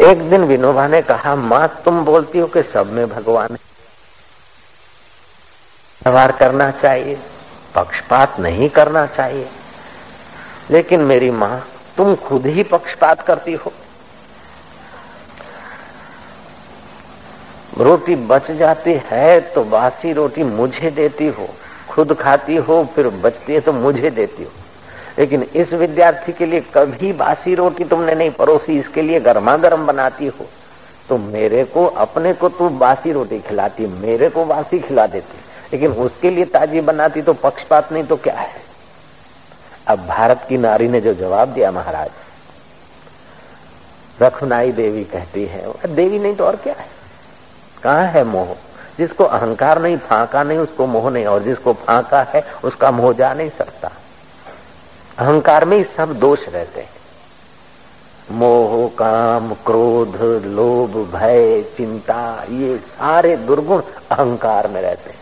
एक दिन विनोबा ने कहा, माँ, तुम बोलती हो कि सब में भगवान है। व्यवहार करना चाहिए, पक्षपात नहीं करना चाहिए। लेकिन मेरी माँ, तुम खुद ही पक्षपात करती हो। रोटी बच जाती है तो बासी रोटी मुझे देती हो, खुद खाती हो, फिर बचती है तो मुझे देती हो। लेकिन इस विद्यार्थी के लिए कभी बासी रोटी तुमने नहीं परोसी इसके लिए गर्मा गर्म बनाती हो। तो मेरे को, अपने को तू बासी रोटी खिलाती, मेरे को बासी खिला देती। लेकिन उसके लिए ताजी बनाती तो पक्षपात नहीं तो क्या है? अब भारत की नारी ने जो जवाब दिया महाराज, रखुनाई देवी कहती है देवी नहीं तो और क्या है? कहा है मोह? जिसको अहंकार नहीं, फांका नहीं, उसको मोह नहीं, और जिसको फांका है, उसका मोह जा नहीं सकता। अहंकार में ही सब दोष रहते हैं। मोह, काम, क्रोध, लोभ, भय, चिंता, ये सारे दुर्गुण अहंकार में रहते हैं।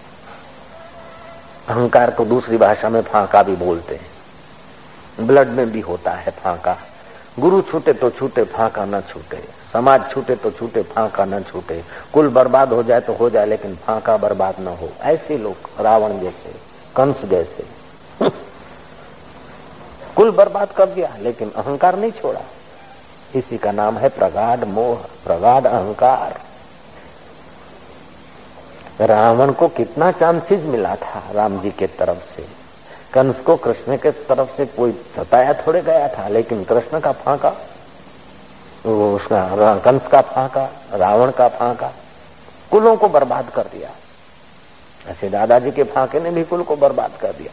अहंकार को दूसरी भाषा में फाका भी बोलते हैं। ब्लड में भी होता है फाका। गुरु छूटे तो छूटे, फाका न छूटे। समाज छूटे तो छूटे, फाका न छूटे। कुल बर्बाद हो जाए तो हो जाए, लेकिन फाका बर्बाद न हो। ऐसे लोग रावण जैसे, कंस जैसे। कुल बर्बाद कर दिया, लेकिन अहंकार नहीं छोड़ा। इसी का नाम है प्रगाढ़ मोह, प्रगाढ़ अहंकार। रावण को कितना चांसेस मिला था राम जी के तरफ़ से। कंस को कृष्ण के तरफ़ से कोई सताया थोड़े गया था, लेकिन कृष्ण का फाका, वो उसका कंस का फाका, रावण का फाका, कुलों को बर्बाद कर दिया। ऐसे दादाजी के फाके ने भी कुल को बर्बाद कर दिया।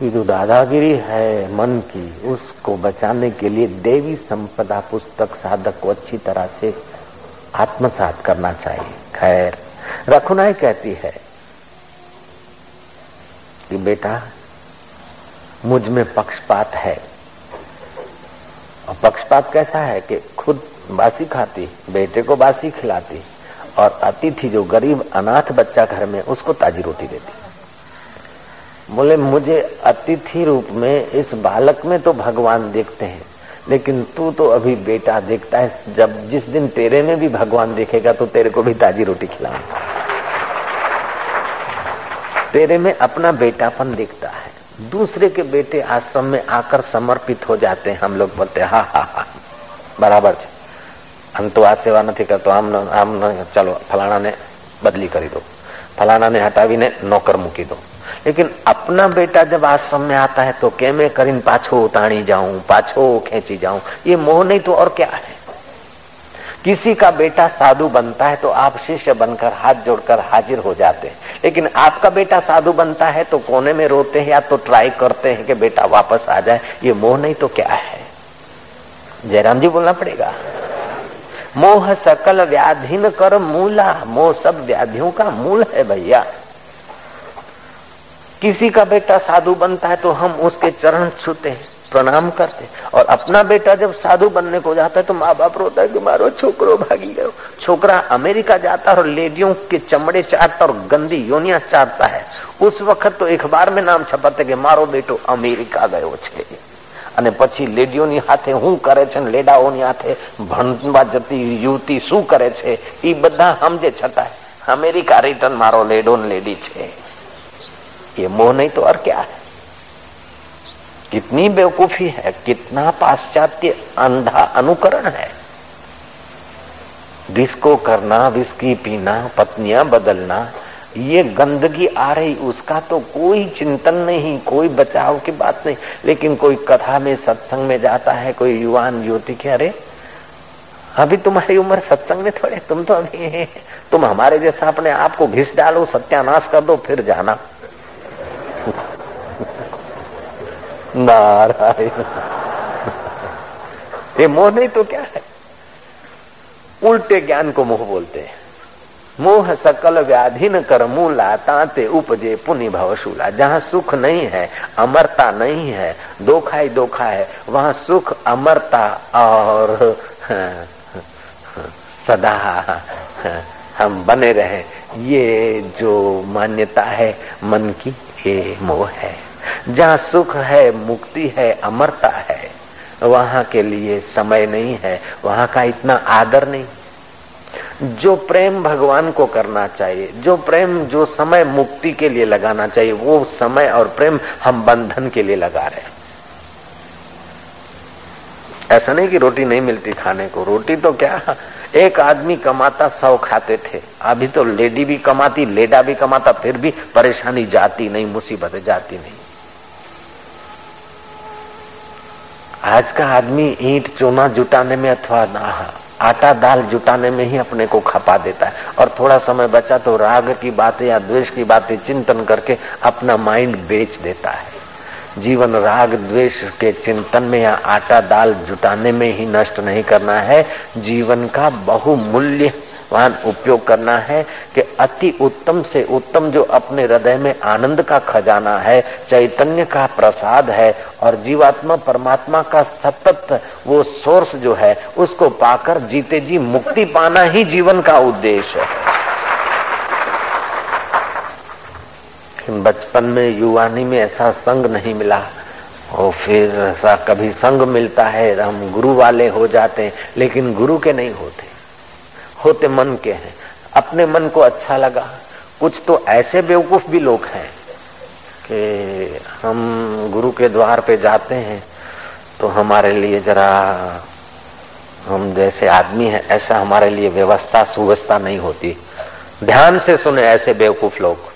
तो जो दादागिरी है मन की, उसको बचाने के लिए देवी संपदा पुस्तक साधक को अच्छी तरह से आत्मसात करना चाहिए। खैर, रखुनाई कहती है कि बेटा, मुझमें पक्षपात है। और पक्षपात कैसा है कि खुद बासी खाती, बेटे को बासी खिलाती और अतिथि जो गरीब अनाथ बच्चा घर में, उसको ताजी रोटी देती। बोले मुझे अतिथि रूप में इस बालक में तो भगवान देखते हैं लेकिन तू तो अभी बेटा देखता है जब जिस दिन तेरे में भी भगवान देखेगा तो तेरे को भी ताजी रोटी खिलाऊंगा तेरे में अपना बेटापन दिखता है दूसरे के बेटे आश्रम में आकर समर्पित हो जाते हैं हम लोग बोलते हैं हा हा हा બરાબર છે આમ તો આ સેવા નથી કરતો આમ આમ ચલો ફલાણાને બદલી કરી દો ફલાણાને હટાવીને નોકર મૂકી દો लेकिन अपना बेटा जब आश्रम में आता है तो के मैं करीन पाछो ताणी जाऊँ, पाछो खेची जाऊँ? ये मोह नहीं तो और क्या है? किसी का बेटा साधु बनता है तो आप शिष्य बनकर हाथ जोड़कर हाजिर हो जाते हैं। लेकिन आपका बेटा साधु बनता है तो कोने में रोते हैं या तो ट्राई करते हैं कि बेटा वापस आ जाए? ये मोह नहीं तो क्या है? जयराम जी बोलना पड़ेगा। मोह सकल व्याधीन कर मूला, मोह सब व्याधियों का मूल है भैया। किसी का बेटा साधु बनता है तो हम उसके चरण छूते हैं प्रणाम करते और अपना बेटा जब साधु बनने को जाता है तो माँ बाप रोता है कि मारो छोकरो भागी गयो छोकरा अमेरिका जाता है और लेडियों के चमड़े चाटता और गंदी योनिया चाटता है उस वक्त तो अखबार में नाम छपाते कि मारो बेटो અમેરિકા ગયો છે અને પછી લેડીઓની હાથે શું કરે છે ને લેડાઓની હાથે ભણવા જતી યુવતી શું કરે છે એ બધા સમજે છતાં અમેરિકા રિટર્ન મારો લેડો ને લેડી છે ये मोह नहीं तो और क्या है? कितनी बेवकूफ़ी है, कितना पाश्चात्य अंधा अनुकरण है। डिस्को करना विस्की पीना, पत्नियाँ बदलना, ये गंदगी आ रही, उसका तो कोई चिंतन नहीं, कोई बचाव की बात नहीं। लेकिन कोई कथा में, सत्संग में जाता है, कोई युवान युवती के, अरे, अभी तुम्हारी उम्र सत्संग में थोड़े, तुम तो अभी तुम हमारे जैसा अपने आप को घिस डालो, सत्यानाश कर दो, फिर जाना। नारायण। ये मोह नहीं तो क्या है? उल्टे ज्ञान को मोह बोलते हैं। मोह सकल व्याधि न कर मूला, ताते उपजे पुनि भवशूला जहाँ सुख नहीं है, अमरता नहीं है, दोखा ही दोखा है, वहाँ सुख, अमरता और सदा हम बने रहे। ये जो मान्यता है मन की ये मोह है। जहाँ सुख है, मुक्ति है, अमरता है, वहाँ के लिए समय नहीं है, वहाँ का इतना आदर नहीं। जो प्रेम भगवान को करना चाहिए, जो प्रेम, जो समय मुक्ति के लिए लगाना चाहिए, वो समय और प्रेम हम बंधन के लिए लगा रहे हैं। ऐसा नहीं कि रोटी नहीं मिलती खाने को, रोटी तो क्या एक आदमी कमाता सौ खाते थे। अभी तो लेडी भी कमाती, लेडा भी कमाता, फिर भी परेशानी जाती नहीं, मुसीबत जाती नहीं। आज का आदमी ईंट चूना जुटाने में अथवा आटा दाल जुटाने में ही अपने को खपा देता है। और थोड़ा समय बचा तो राग की बातें या द्वेष की बातें चिंतन करके अपना माइंड बेच देता है। जीवन राग, द्वेष के चिंतन में या आटा दाल जुटाने में ही नष्ट नहीं करना है। जीवन का बहुमूल्य वाहन उपयोग करना है कि अति उत्तम से उत्तम जो अपने हृदय में आनंद का खजाना है, चैतन्य का प्रसाद है और जीवात्मा, परमात्मा का सतत वो सोर्स जो है, उसको पाकर जीते जी मुक्ति पाना ही जीवन का उद्देश्य है। बचपन में, युवानी में ऐसा संग नहीं मिला। और फिर ऐसा कभी संग मिलता है, हम गुरु वाले हो जाते हैं, लेकिन गुरु के नहीं होते। होते मन के हैं। अपने मन को अच्छा लगा। कुछ तो ऐसे बेवकूफ़ भी लोग हैं कि हम गुरु के द्वार पे जाते हैं तो हमारे लिए जरा, हम जैसे आदमी हैं, ऐसा हमारे लिए व्यवस्था सुव्यवस्था नहीं होती। ध्यान से सुने ऐसे बेवकूफ़ लोग।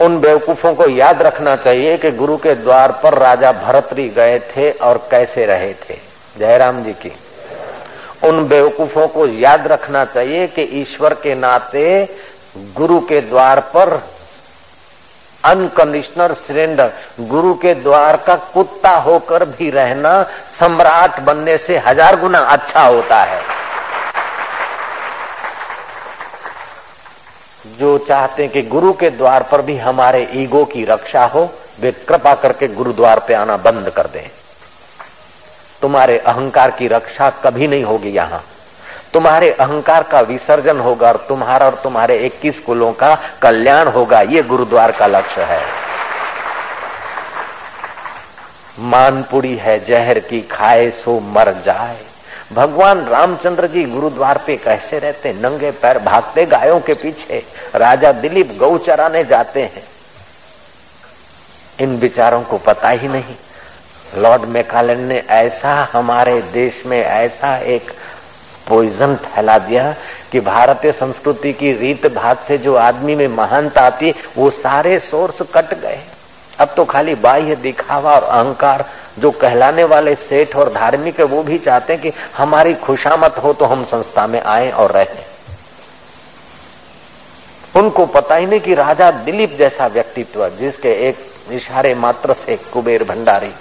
उन बेवकूफों को याद रखना चाहिए कि गुरु के द्वार पर राजा भरतरी गए थे और कैसे रहे थे। जयराम जी की। उन बेवकूफों को याद रखना चाहिए कि ईश्वर के नाते गुरु के द्वार पर अनकंडीशनल सिलेंडर, गुरु के द्वार का कुत्ता होकर भी रहना सम्राट बनने से हज़ार गुना अच्छा होता है। जो चाहते हैं कि गुरु के द्वार पर भी हमारे ईगो की रक्षा हो, वे कृपा करके गुरुद्वार पे आना बंद कर दें। तुम्हारे अहंकार की रक्षा कभी नहीं होगी यहाँ। तुम्हारे अहंकार का विसर्जन होगा और तुम्हारा और तुम्हारे 21 कुलों का कल्याण होगा। ये गुरुद्वार का लक्ष्य है। मानपुरी है जहर की खाए सो मर जाए। भगवान रामचंद्र जी गुरुद्वार पे कैसे रहते नंगे पैर भागते गायों के पीछे। राजा दिलीप गौ चराने जाते हैं। इन विचारों को पता ही नहीं। लॉर्ड मेकालन ने ऐसा हमारे देश में ऐसा एक पॉइजन फैला दिया कि भारतीय संस्कृति की रीत भात से जो आदमी में महानता आती, वो सारे सोर्स कट गए। अब तो खाली बाह्य दिखावा और अहंकार जो कहलाने वाले सेठ और धार्मिक है, वो भी चाहते हैं कि हमारी खुशामत हो तो हम संस्था में आए और रहें। उनको पता ही नहीं कि राजा दिलीप जैसा व्यक्तित्व, जिसके एक इशारे मात्र से कुबेर भंडारी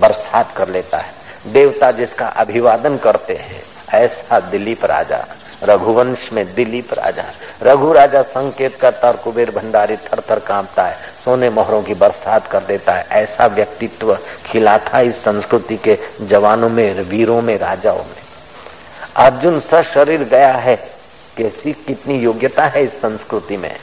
बरसात कर लेता है। देवता जिसका अभिवादन करते हैं, ऐसा दिलीप राजा। रघुवंश में दिलीप राजा रघु राजा संकेत करता और कुबेर भंडारी थर थर कांपता है। सोने मोहरों की बरसात कर देता है। ऐसा व्यक्तित्व खिला था इस संस्कृति के जवानों में, वीरों में, राजाओं में। अर्जुन शरीर गया है। कैसी कितनी योग्यता है इस संस्कृति में।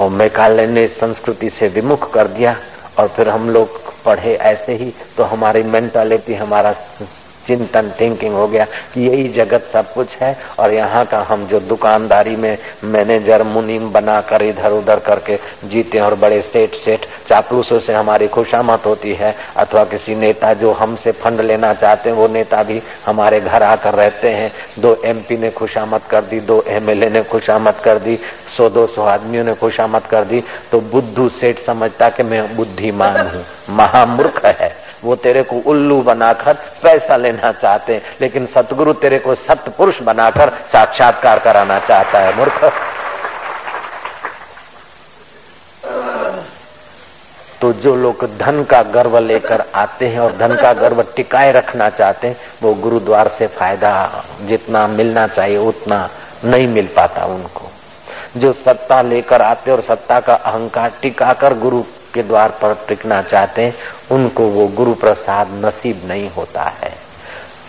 और मेघालय ने संस्कृति से विमुख कर दिया। और फिर हम लोग पढ़े ऐसे ही तो हमारी मेंटालिटी हमारा चिंतन थिंकिंग हो गया कि यही जगत सब कुछ है और यहाँ का हम जो दुकानदारी में मैनेजर मुनीम बनाकर इधर उधर करके जीते और बड़े सेठ सेठ चापलूसों से हमारी खुशामत होती है अथवा किसी नेता जो हमसे फंड लेना चाहते हैं, वो नेता भी हमारे घर आकर रहते हैं। दो एमपी ने खुशामत कर दी, दो एमएलए ने खुशामत कर दी, सौ, दो सौ आदमियों ने खुशामत कर दी। तो बुद्धू सेठ समझता कि मैं बुद्धिमान हूँ, महामूर्ख है। वो तेरे को उल्लू बनाकर पैसा लेना चाहते हैं। लेकिन सतगुरु तेरे को सतपुरुष बनाकर साक्षात्कार कराना चाहता है, मूर्ख। तो जो लोग धन का गर्व लेकर आते हैं और धन का गर्व टिकाए रखना चाहते हैं, वो गुरुद्वार से फ़ायदा जितना मिलना चाहिए, उतना नहीं मिल पाता उनको। जो सत्ता लेकर आते और सत्ता का अहंकार टिकाकर गुरु के द्वार पर टिकना चाहते हैं उनको वो गुरु प्रसाद नसीब नहीं होता है।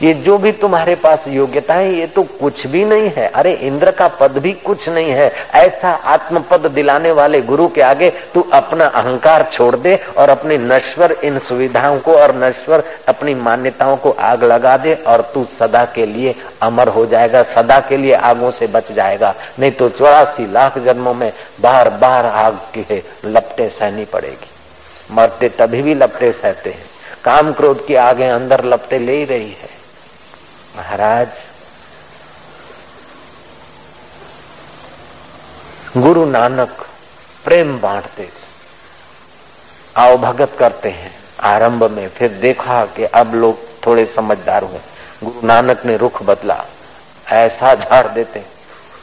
ये जो भी तुम्हारे पास योग्यता है, ये तो कुछ भी नहीं है। अरे, इंद्र का पद भी कुछ नहीं है। ऐसा आत्म पद दिलाने वाले गुरु के आगे तू अपना अहंकार छोड़ दे और अपने नश्वर इन सुविधाओं को और नश्वर अपनी मान्यताओं को आग लगा दे और तू सदा के लिए अमर हो जाएगा, सदा के लिए आगों से बच जाएगा। नहीं तो चौरासी लाख जन्मों में बार बार आग के लपटे सहनी पड़ेगी। मरते तभी भी लपटे सहते हैं। काम क्रोध की आगे अंदर लपटे ले ही रही है। महाराज। गुरु नानक प्रेम बांटते थे। आओ भगत करते हैं। आरंभ में फिर देखा कि अब लोग थोड़े समझदार हुए। गुरु नानक ने रुख बदला। ऐसा झाड़ देते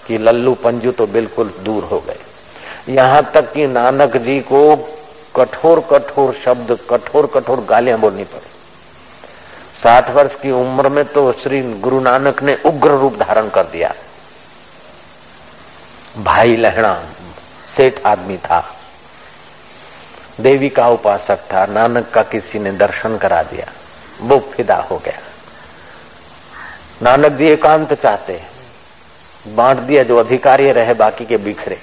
कि लल्लू पंजू तो बिल्कुल दूर हो गए। यहाँ तक कि नानक जी को कठोर कठोर शब्द कठोर कठोर गालियाँ बोलनी पड़ी। साठ वर्ष की उम्र में तो श्री गुरु नानक ने उग्र रूप धारण कर दिया। भाई लहणा, सेठ आदमी था। देवी का उपासक था, नानक का किसी ने दर्शन करा दिया। वो फिदा हो गया। नानक जी एकांत चाहते बांट दिया जो अधिकारी रहे, बाकी के बिखरे।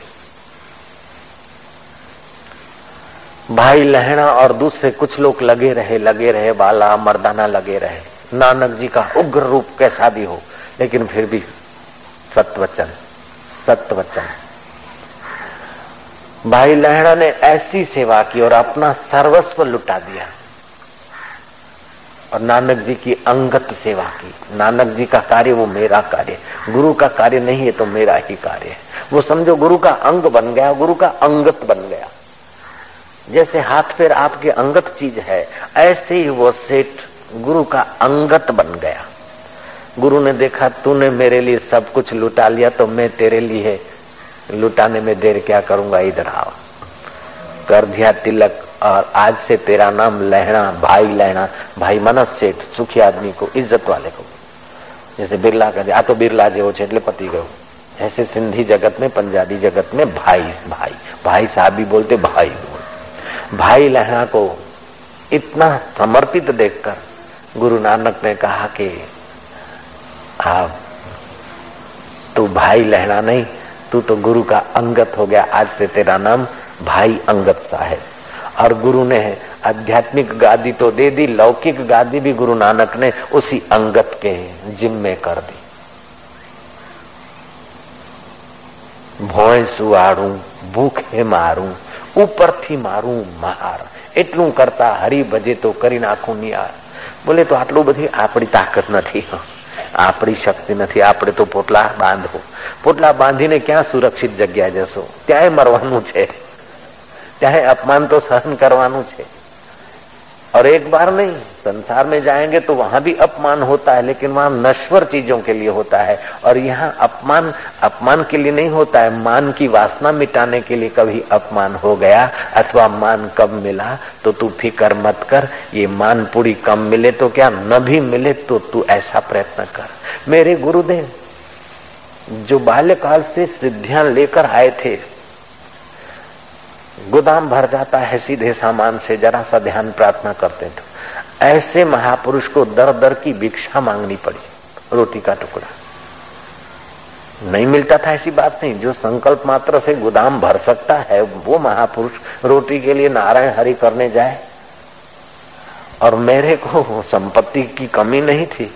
भाई लहना और दूसरे कुछ लोग लगे रहे लगे रहे, बाला, मर्दाना लगे रहे। नानक जी का उग्र रूप कैसा भी हो, लेकिन फिर भी सतवचन सतवचन भाई लहड़ा ने ऐसी सेवा की और अपना सर्वस्व लुटा दिया। और नानक जी की अंगत सेवा की। नानक जी का कार्य वो मेरा कार्य गुरु का कार्य नहीं है तो मेरा ही कार्य है। वो समझो, गुरु का अंग बन गया, गुरु का अंगत बन गया। जैसे हाथ पैर आपके अंगत चीज़ है, ऐसे ही वो सेठ गुरु का अंगत बन गया। गुरु ने देखा, तूने मेरे लिए सब कुछ लुटा लिया तो मैं तेरे लिए लुटाने में देर क्या करूँगा? इधर आओ। कर दिया तिलक, और आज से तेरा नाम लहना भाई लहना भाई मनस सेठ, सुखी आदमी को, इज़्ज़त वाले को। जैसे बिरला का आ तो बिरला जो છે पति गयो ऐसे सिंधी जगत में, पंजाबी जगत में भाई भाई भाई साहब भी बोलते भाई। भाई लहना को इतना समर्पित देखकर गुरु नानक ने कहा कि आप तू भाई लहना नहीं, तू तो गुरु का अंगत हो गया, आज से तेरा नाम भाई अंगत सा है। और गुरु ने आध्यात्मिक गादी तो दे दी, लौकिक गादी भी गुरु नानक ने उसी अंगत के जिम्मे कर दी। भोय सुआड़ू भूखे मारू ઉપરથી મારું માર. એટલું કરતા હરી ભજે તો કરી નાખું નિયાર બોલે તો આટલું બધી આપણી તાકાત નથી આપણી શક્તિ નથી. આપણે તો પોટલા બાંધો. પોટલા બાંધીને ક્યાં સુરક્ષિત જગ્યા જશો? ત્યાંય મરવાનું છે. ત્યાંય અપમાન તો સહન કરવાનું છે. और एक बार नहीं, संसार में जाएँगे तो वहाँ भी अपमान होता है, लेकिन वहाँ नश्वर चीज़ों के लिए होता है। और यहाँ अपमान अपमान के लिए नहीं होता है, मान की वासना मिटाने के लिए कभी अपमान हो गया, अथवा मान कब मिला तो तू फिकर मत कर, ये मान पूरी कम मिले तो क्या, न भी मिले तो तू ऐसा प्रयत्न कर। मेरे गुरुदेव, जो बाल्यकाल से सिद्धियाँ लेकर आए थे गोदाम भर जाता है, सीधे सामान से जरा सा ध्यान प्रार्थना करते तो। ऐसे महापुरुष को दर दर की भिक्षा मांगनी पड़ी, रोटी का टुकड़ा। नहीं मिलता था ऐसी बात नहीं, जो संकल्प मात्र से गोदाम भर सकता है, वो महापुरुष रोटी के लिए नारायण हरि करने जाए। और मेरे को संपत्ति की कमी नहीं थी।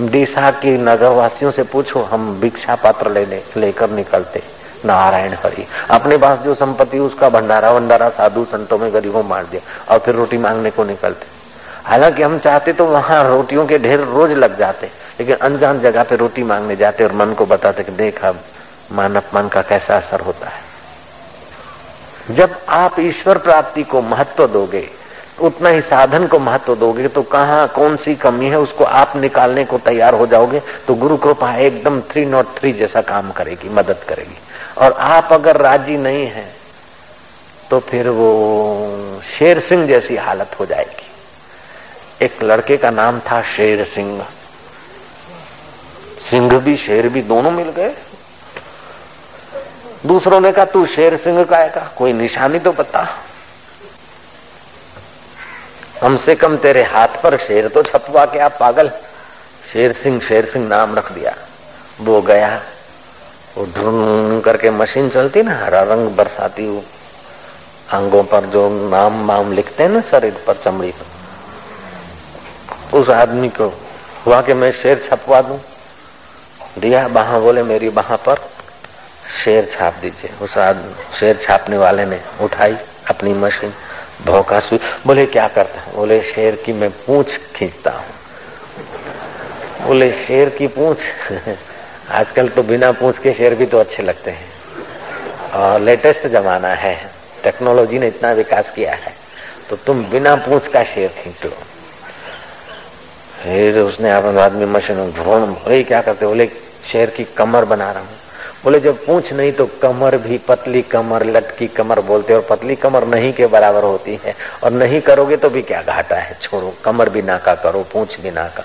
डीसा की नगरवासियों से पूछो, हम भिक्षा पात्र लेने, लेकर निकलते। नारायण हरि। अपने पास जो संपत्ति, उसका भंडारा वंडारा साधु संतों में गरीबों मार दिया। और फिर रोटी मांगने को निकलते। हालाँकि हम चाहते तो वहाँ रोटियों के ढेर रोज लग जाते, लेकिन अनजान जगह पे रोटी मांगने जाते और मन को बताते कि देख अब मान अपमान का कैसा असर होता है। जब आप ईश्वर प्राप्ति को महत्व दोगे, उतना ही साधन को महत्व दोगे तो कहा कौन सी कमी है, उसको आप निकालने को तैयार हो जाओगे तो गुरु कृपा एकदम थ्री नॉट थ्री जैसा काम करेगी, मदद करेगी। और आप अगर राज़ी नहीं हैं तो फिर वो शेर सिंह जैसी हालत हो जाएगी। एक लड़के का नाम था शेर सिंह। सिंह भी, शेर भी दोनों मिल गए। दूसरों ने कहा, तू शेर सिंह का है। का कोई निशानी तो बता। कम से कम तेरे हाथ पर शेर तो छपवा के आप पागल शेर सिंह शेर सिंह नाम रख दिया। वो गया। वो ढूंढ करके मशीन चलती ना, हरा रंग बरसाती वो अंगों पर जो नाम वाम लिखते हैं ना, शरीर पर चमड़ी पर। उस आदमी को हुआ कि मैं शेर छपवा दू। दिया बहा, बोले मेरी बहा पर शेर छाप दीजिए। उस आदमी शेर छापने वाले ने उठाई अपनी मशीन भौका सुई, बोले क्या करता है? बोले शेर की मैं पूछ खींचता हूँ। बोले शेर की पूछ आजकल तो बिना पूछ के शेर भी तो अच्छे लगते हैं। और लेटेस्ट जमाना है, टेक्नोलॉजी ने इतना विकास किया है तो तुम बिना पूछ का शेर खींच लो। फिर उसने अपने आदमी मशीन बोले क्या करते बोले, शेर की कमर बना रहा हूँ। बोले, जब पूछ नहीं तो कमर भी, पतली कमर, लटकी कमर बोलते और पतली कमर नहीं के बराबर होती है। और नहीं करोगे तो भी क्या घाटा है? छोड़ो, कमर भी ना का करो, पूछ भी ना का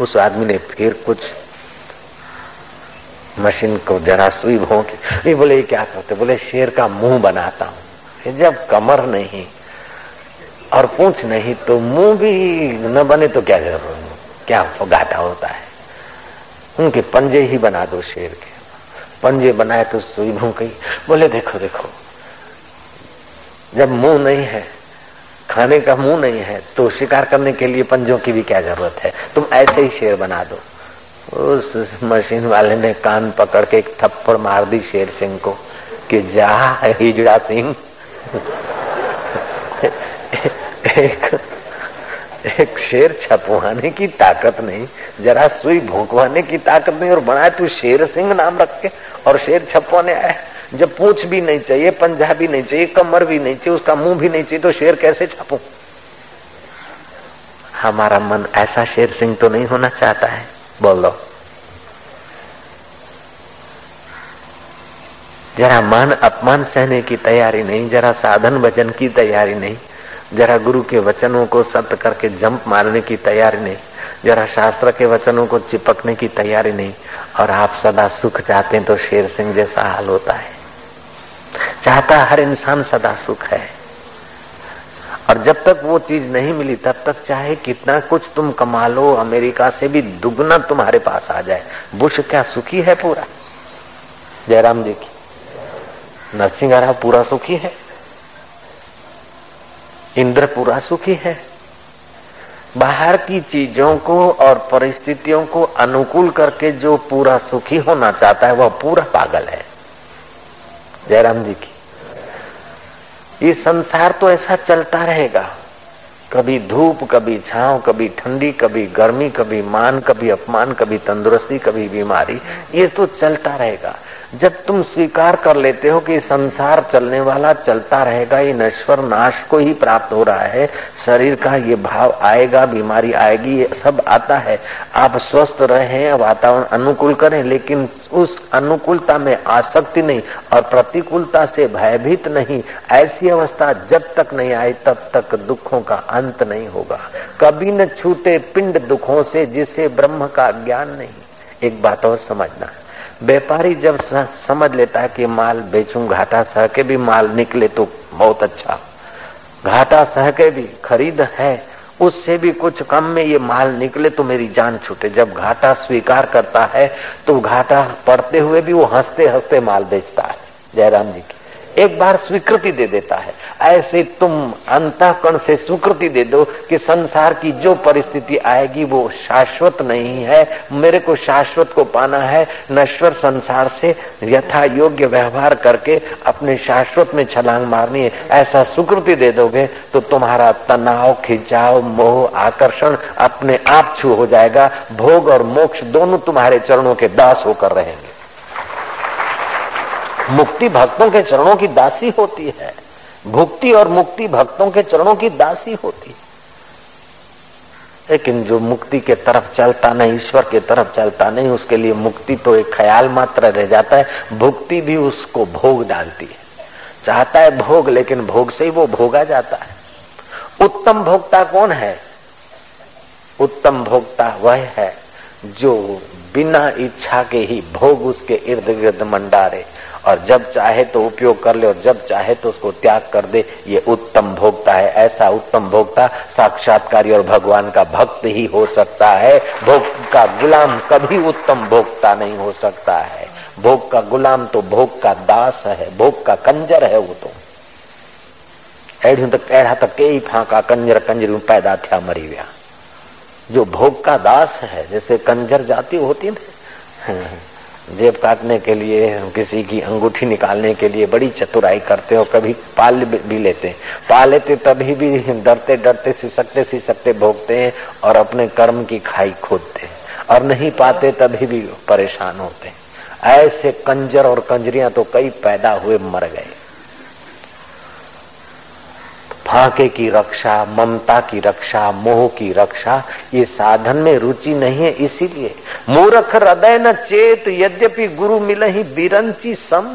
उस आदमी ने फिर कुछ मशीन को जरा सुई भोंकी। नहीं बोले, ये क्या करते? बोले, शेर का मुँह बनाता हूँ। जब कमर नहीं और पूछ नहीं तो मुँह भी न बने तो क्या ज़रूरत क्या घाटा होता है? उनके पंजे ही बना दो शेर के। पंजे बनाए तो सुई भूं गई। बोले, देखो देखो, जब मुँह नहीं है, खाने का मुँह नहीं है तो शिकार करने के लिए पंजों की भी क्या ज़रूरत है? तुम ऐसे ही शेर बना दो। उस मशीन वाले ने कान पकड़ के एक थप्पड़ मार दी शेर सिंह को कि जा, हिजड़ा सिंह। एक एक शेर छपवाने की ताकत नहीं, जरा सुई भोंकवाने की ताकत नहीं, और बनाए तू शेर सिंह नाम रख के, और शेर छपवाने आया। जब पूछ भी नहीं चाहिए, पंजा भी नहीं चाहिए, कमर भी नहीं चाहिए, उसका मुँह भी नहीं चाहिए तो शेर कैसे छपू? हमारा मन ऐसा शेर सिंह तो नहीं होना चाहता है। बोलो जरा मान अपमान सहने की तैयारी नहीं, जरा साधन भजन की तैयारी नहीं, जरा गुरु के वचनों को सत्य करके जंप मारने की तैयारी नहीं, जरा शास्त्र के वचनों को चिपकने की तैयारी नहीं, और आप सदा सुख चाहते हैं तो शेर सिंह जैसा हाल होता है। चाहता हर इंसान सदा सुख है। और जब तक वो चीज़ नहीं मिली, तब तक चाहे कितना कुछ तुम कमा लो, अमेरिका से भी दुगना तुम्हारे पास आ जाए। बुश, क्या सुखी है पूरा? जयराम जी की। नरसिंह राव पूरा सुखी है? इंद्र पूरा सुखी है? बाहर की चीज़ों को और परिस्थितियों को अनुकूल करके जो पूरा सुखी होना चाहता है, वह पूरा पागल है। जयराम जी की। ये संसार तो ऐसा चलता रहेगा। कभी धूप, कभी छाव, कभी ठंडी, कभी गर्मी, कभी मान, कभी अपमान, कभी तंदुरुस्ती, कभी बीमारी, ये तो चलता रहेगा। जब तुम स्वीकार कर लेते हो कि संसार चलने वाला चलता रहेगा, ये नश्वर नाश को ही प्राप्त हो रहा है, शरीर का ये भाव आएगा, बीमारी आएगी, ये सब आता है। आप स्वस्थ रहे वातावरण अनुकूल करें, लेकिन उस अनुकूलता में आसक्ति नहीं और प्रतिकूलता से भयभीत नहीं। ऐसी अवस्था जब तक नहीं आई तब तक दुखों का अंत नहीं होगा। कभी न छूटे पिंड दुखों से, जिसे ब्रह्म का ज्ञान नहीं। एक बात और समझना। है व्यापारी जब समझ लेता है कि माल बेचूं, घाटा सह के भी माल निकले तो बहुत अच्छा। घाटा सह के भी खरीद है, उससे भी कुछ कम में ये माल निकले तो मेरी जान छूटे। जब घाटा स्वीकार करता है तो घाटा पड़ते हुए भी वो हँसते हँसते माल बेचता है। जयराम जी की। एक बार स्वीकृति दे देता है। ऐसे तुम अंतकण से स्वीकृति दे दो कि संसार की जो परिस्थिति आएगी वो शाश्वत नहीं है। मेरे को शाश्वत को पाना है। नश्वर संसार से यथा योग्य व्यवहार करके अपने शाश्वत में छलांग मारनी है। ऐसा स्वीकृति दे दोगे तो तुम्हारा तनाव, खिंचाव, मोह, आकर्षण अपने आप छू हो जाएगा। भोग और मोक्ष दोनों तुम्हारे चरणों के दास होकर रहेंगे। मुक्ति भक्तों के चरणों की दासी होती है। भुक्ति और मुक्ति भक्तों के चरणों की दासी होती लेकिन जो मुक्ति के तरफ़ चलता नहीं, ईश्वर के तरफ़ चलता नहीं, उसके लिए मुक्ति तो एक ख्याल मात्र रह जाता है। भुक्ति भी उसको भोग डालती है। चाहता है भोग, लेकिन भोग से ही वो भोगा जाता है। उत्तम भोक्ता कौन है? उत्तम भोक्ता वह है जो बिना इच्छा के ही भोग उसके इर्द गिर्द मंडारे। और जब चाहे तो उपयोग कर ले और जब चाहे तो उसको त्याग कर दे, ये उत्तम भोक्ता है। ऐसा उत्तम भोक्ता साक्षात्कारी और भगवान का भक्त ही हो सकता है। भोग का गुलाम कभी उत्तम भोक्ता नहीं हो सकता है। भोग का गुलाम तो भोग का दास है, भोग का कंजर है वो तो। तक एढ़ा तक के ही फाका कंजर कंजर पैदा था मरी गया जो भोग का दास है, जैसे कंजर जाति होती है जेब काटने के लिए, किसी की अंगूठी निकालने के लिए बड़ी चतुराई करते हो, कभी पाल भी लेते हैं। पा लेते तभी भी डरते डरते, सिसकते सिसकते भोगते हैं और अपने कर्म की खाई खोदते हैं। और नहीं पाते तभी भी परेशान होते हैं। ऐसे कंजर और कंजरियाँ तो कई पैदा हुए मर गए। फाके की रक्षा, ममता की रक्षा, मोह की रक्षा, ये साधन में रुचि नहीं है, इसीलिए मूर्ख हृदय न चेत, यद्यपि गुरु मिले ही बिरंची सम।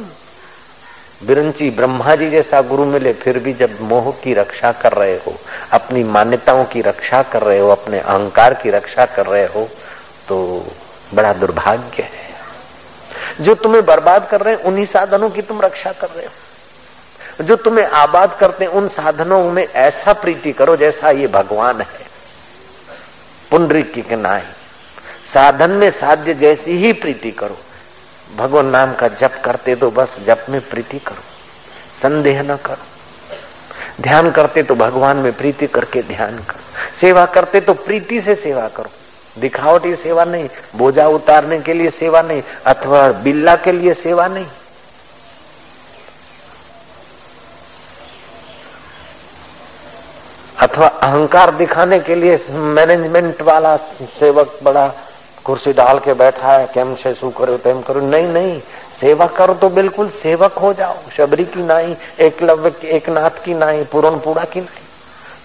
बिरंची ब्रह्मा जी जैसा गुरु मिले, फिर भी जब मोह की रक्षा कर रहे हो, अपनी मान्यताओं की रक्षा कर रहे हो, अपने अहंकार की रक्षा कर रहे हो तो बड़ा दुर्भाग्य है। जो तुम्हें बर्बाद कर रहे हैं, उन्हीं साधनों की तुम रक्षा कर रहे हो। जो तुम्हें आबाद करते उन साधनों में ऐसा प्रीति करो जैसा ये भगवान है। पुंडरी की नाई साधन में साध्य जैसी ही प्रीति करो। भगवान नाम का जप करते तो बस जप में प्रीति करो। संदेह न करो। ध्यान करते तो भगवान में प्रीति करके ध्यान करो। सेवा करते तो प्रीति से सेवा करो। दिखावटी सेवा नहीं, बोझा उतारने के लिए सेवा नहीं, अथवा बिल्ला के लिए सेवा नहीं। अथवा अहंकार दिखाने के लिए मैनेजमेंट वाला सेवक बड़ा कुर्सी डाल के बैठा है, केम से शू करो, तेम करो। नहीं नहीं, सेवा करो तो बिल्कुल सेवक हो जाओ। शबरी की नाई एकलव्य एक नाथ की नाई पूरा की नाई।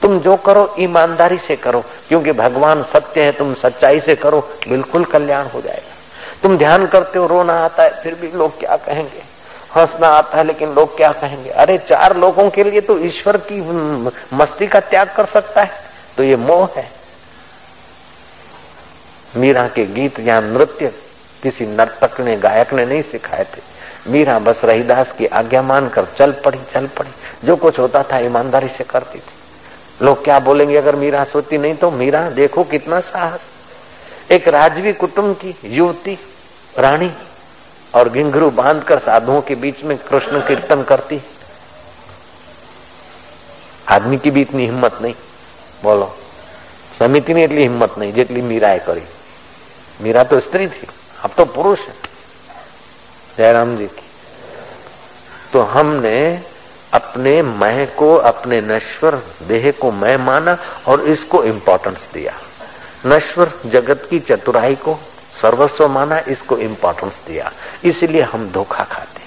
तुम जो करो, ईमानदारी से करो, क्योंकि भगवान सत्य है, तुम सच्चाई से करो, बिल्कुल कल्याण हो जाएगा। तुम ध्यान करते हो, रोना आता है, फिर भी लोग क्या कहेंगे? हंसना आता है, लेकिन लोग क्या कहेंगे? अरे, चार लोगों के लिए तो ईश्वर की मस्ती का त्याग कर सकता है। तो ये मोह है। मीरा के गीत या नृत्य किसी नर्तक ने, गायक ने नहीं सिखाए थे। मीरा बस रहीदास की आज्ञा मानकर चल पड़ी चल पड़ी। जो कुछ होता था, ईमानदारी से करती थी। लोग क्या बोलेंगे, अगर मीरा सोती नहीं तो? मीरा, देखो कितना साहस। एक राजवी कुटुंब की युवती, रानी। और घिंघरू बांधकर साधुओं के बीच में कृष्ण कीर्तन करती आदमी की भी इतनी हिम्मत नहीं। बोलो। समिति ने इतनी हिम्मत नहीं जितनी मीरा करी। मीरा तो स्त्री थी, अब तो पुरुष है। जयराम जी की। तो हमने अपने मैं को, अपने नश्वर, देह को मैं माना और इसको इंपॉर्टेंस दिया। नश्वर जगत की चतुराई को सर्वस्व माना इसको इंपॉर्टेंस दिया। इसलिए हम धोखा खाते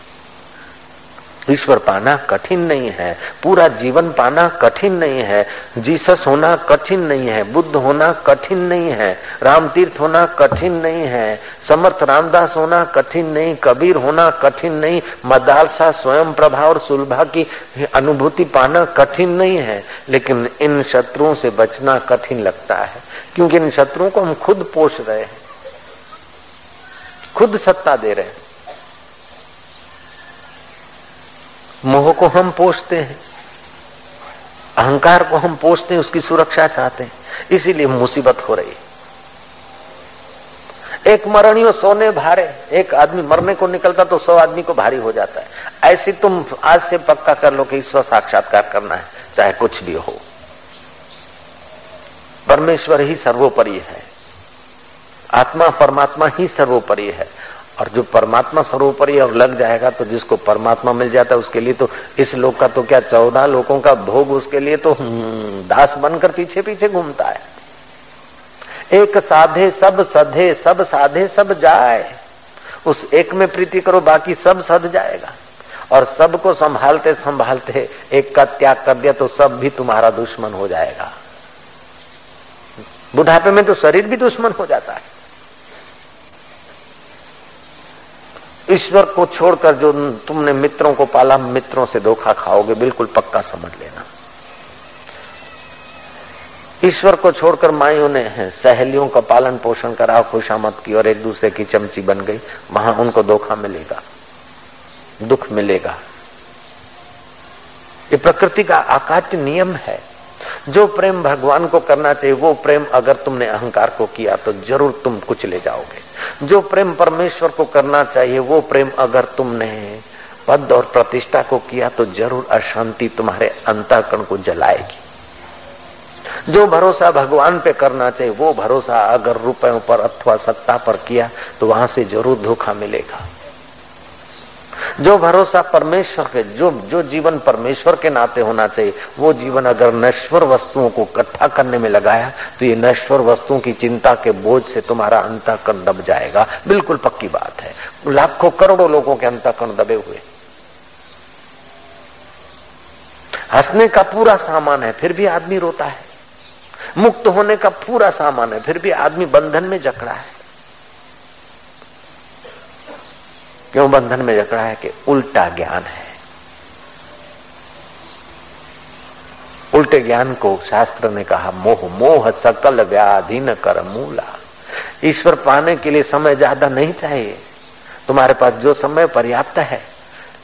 ईश्वर पाना कठिन नहीं है। पूरा जीवन पाना कठिन नहीं है। जीसस होना कठिन नहीं है। बुद्ध होना कठिन नहीं है। राम तीर्थ होना कठिन नहीं है। समर्थ रामदास होना कठिन नहीं। कबीर होना कठिन नहीं। मदालसा स्वयं प्रभा और सुलभा की अनुभूति पाना कठिन नहीं है। लेकिन इन शत्रुओं से बचना कठिन लगता है। क्योंकि इन शत्रुओं को हम खुद पोष रहे हैं। खुद सत्ता दे रहे हैं। मोह को हम पोषते हैं, अहंकार को हम पोषते हैं, उसकी सुरक्षा चाहते हैं। इसीलिए मुसीबत हो रही है। एक मरणियों सोने भारे, एक आदमी मरने को निकलता तो सौ आदमी को भारी हो जाता है। ऐसे तुम आज से पक्का कर लो कि ईश्वर साक्षात्कार करना है, चाहे कुछ भी हो। परमेश्वर ही सर्वोपरि है। आत्मा परमात्मा ही सर्वोपरि है। और जो परमात्मा सर्वोपरि और लग जाएगा तो जिसको परमात्मा मिल जाता है उसके लिए तो इस लोक का तो क्या चौदह लोगों का भोग उसके लिए तो हम्म, दास बनकर पीछे पीछे घूमता है। एक साधे सब सधे सब साधे सब जाए। उस एक में प्रीति करो बाकी सब सद जाएगा। और सबको संभालते संभालते एक का त्याग कर दिया तो सब भी तुम्हारा दुश्मन हो जाएगा। बुढ़ापे में तो शरीर भी दुश्मन हो जाता है। ईश्वर को छोड़कर जो तुमने मित्रों को पाला, मित्रों से धोखा खाओगे, बिल्कुल पक्का समझ लेना। ईश्वर को छोड़कर माइयों ने सहेलियों का पालन पोषण करा, खुशामद की और एक दूसरे की चमची बन गई। वहाँ उनको धोखा मिलेगा, दुख मिलेगा। ये प्रकृति का आकाश नियम है। जो प्रेम भगवान को करना चाहिए, वो प्रेम अगर तुमने अहंकार को किया तो ज़रूर तुम कुछ ले जाओगे। जो प्रेम परमेश्वर को करना चाहिए, वो प्रेम अगर तुमने पद और प्रतिष्ठा को किया तो ज़रूर अशांति तुम्हारे अंतःकरण को जलाएगी। जो भरोसा भगवान पे करना चाहिए, वो भरोसा अगर रुपयों पर अथवा सत्ता पर किया तो वहाँ से ज़रूर धोखा मिलेगा। जो भरोसा परमेश्वर के, जो जो जीवन परमेश्वर के नाते होना चाहिए, वो जीवन अगर नश्वर वस्तुओं को इकट्ठा करने में लगाया तो ये नश्वर वस्तुओं की चिंता के बोझ से तुम्हारा अंतःकरण दब जाएगा। बिल्कुल पक्की बात है। लाखों करोड़ों लोगों के अंतःकरण दबे हुए। हंसने का पूरा सामान है, फिर भी आदमी रोता है। मुक्त होने का पूरा सामान है, फिर भी आदमी बंधन में जकड़ा है। क्यों बंधन में जकड़ा है कि उल्टा ज्ञान है। उल्टे ज्ञान को शास्त्र ने कहा, मोह मोह सकल व्याधीन कर मूला। ईश्वर पाने के लिए समय ज़्यादा नहीं चाहिए। तुम्हारे पास जो समय पर्याप्त है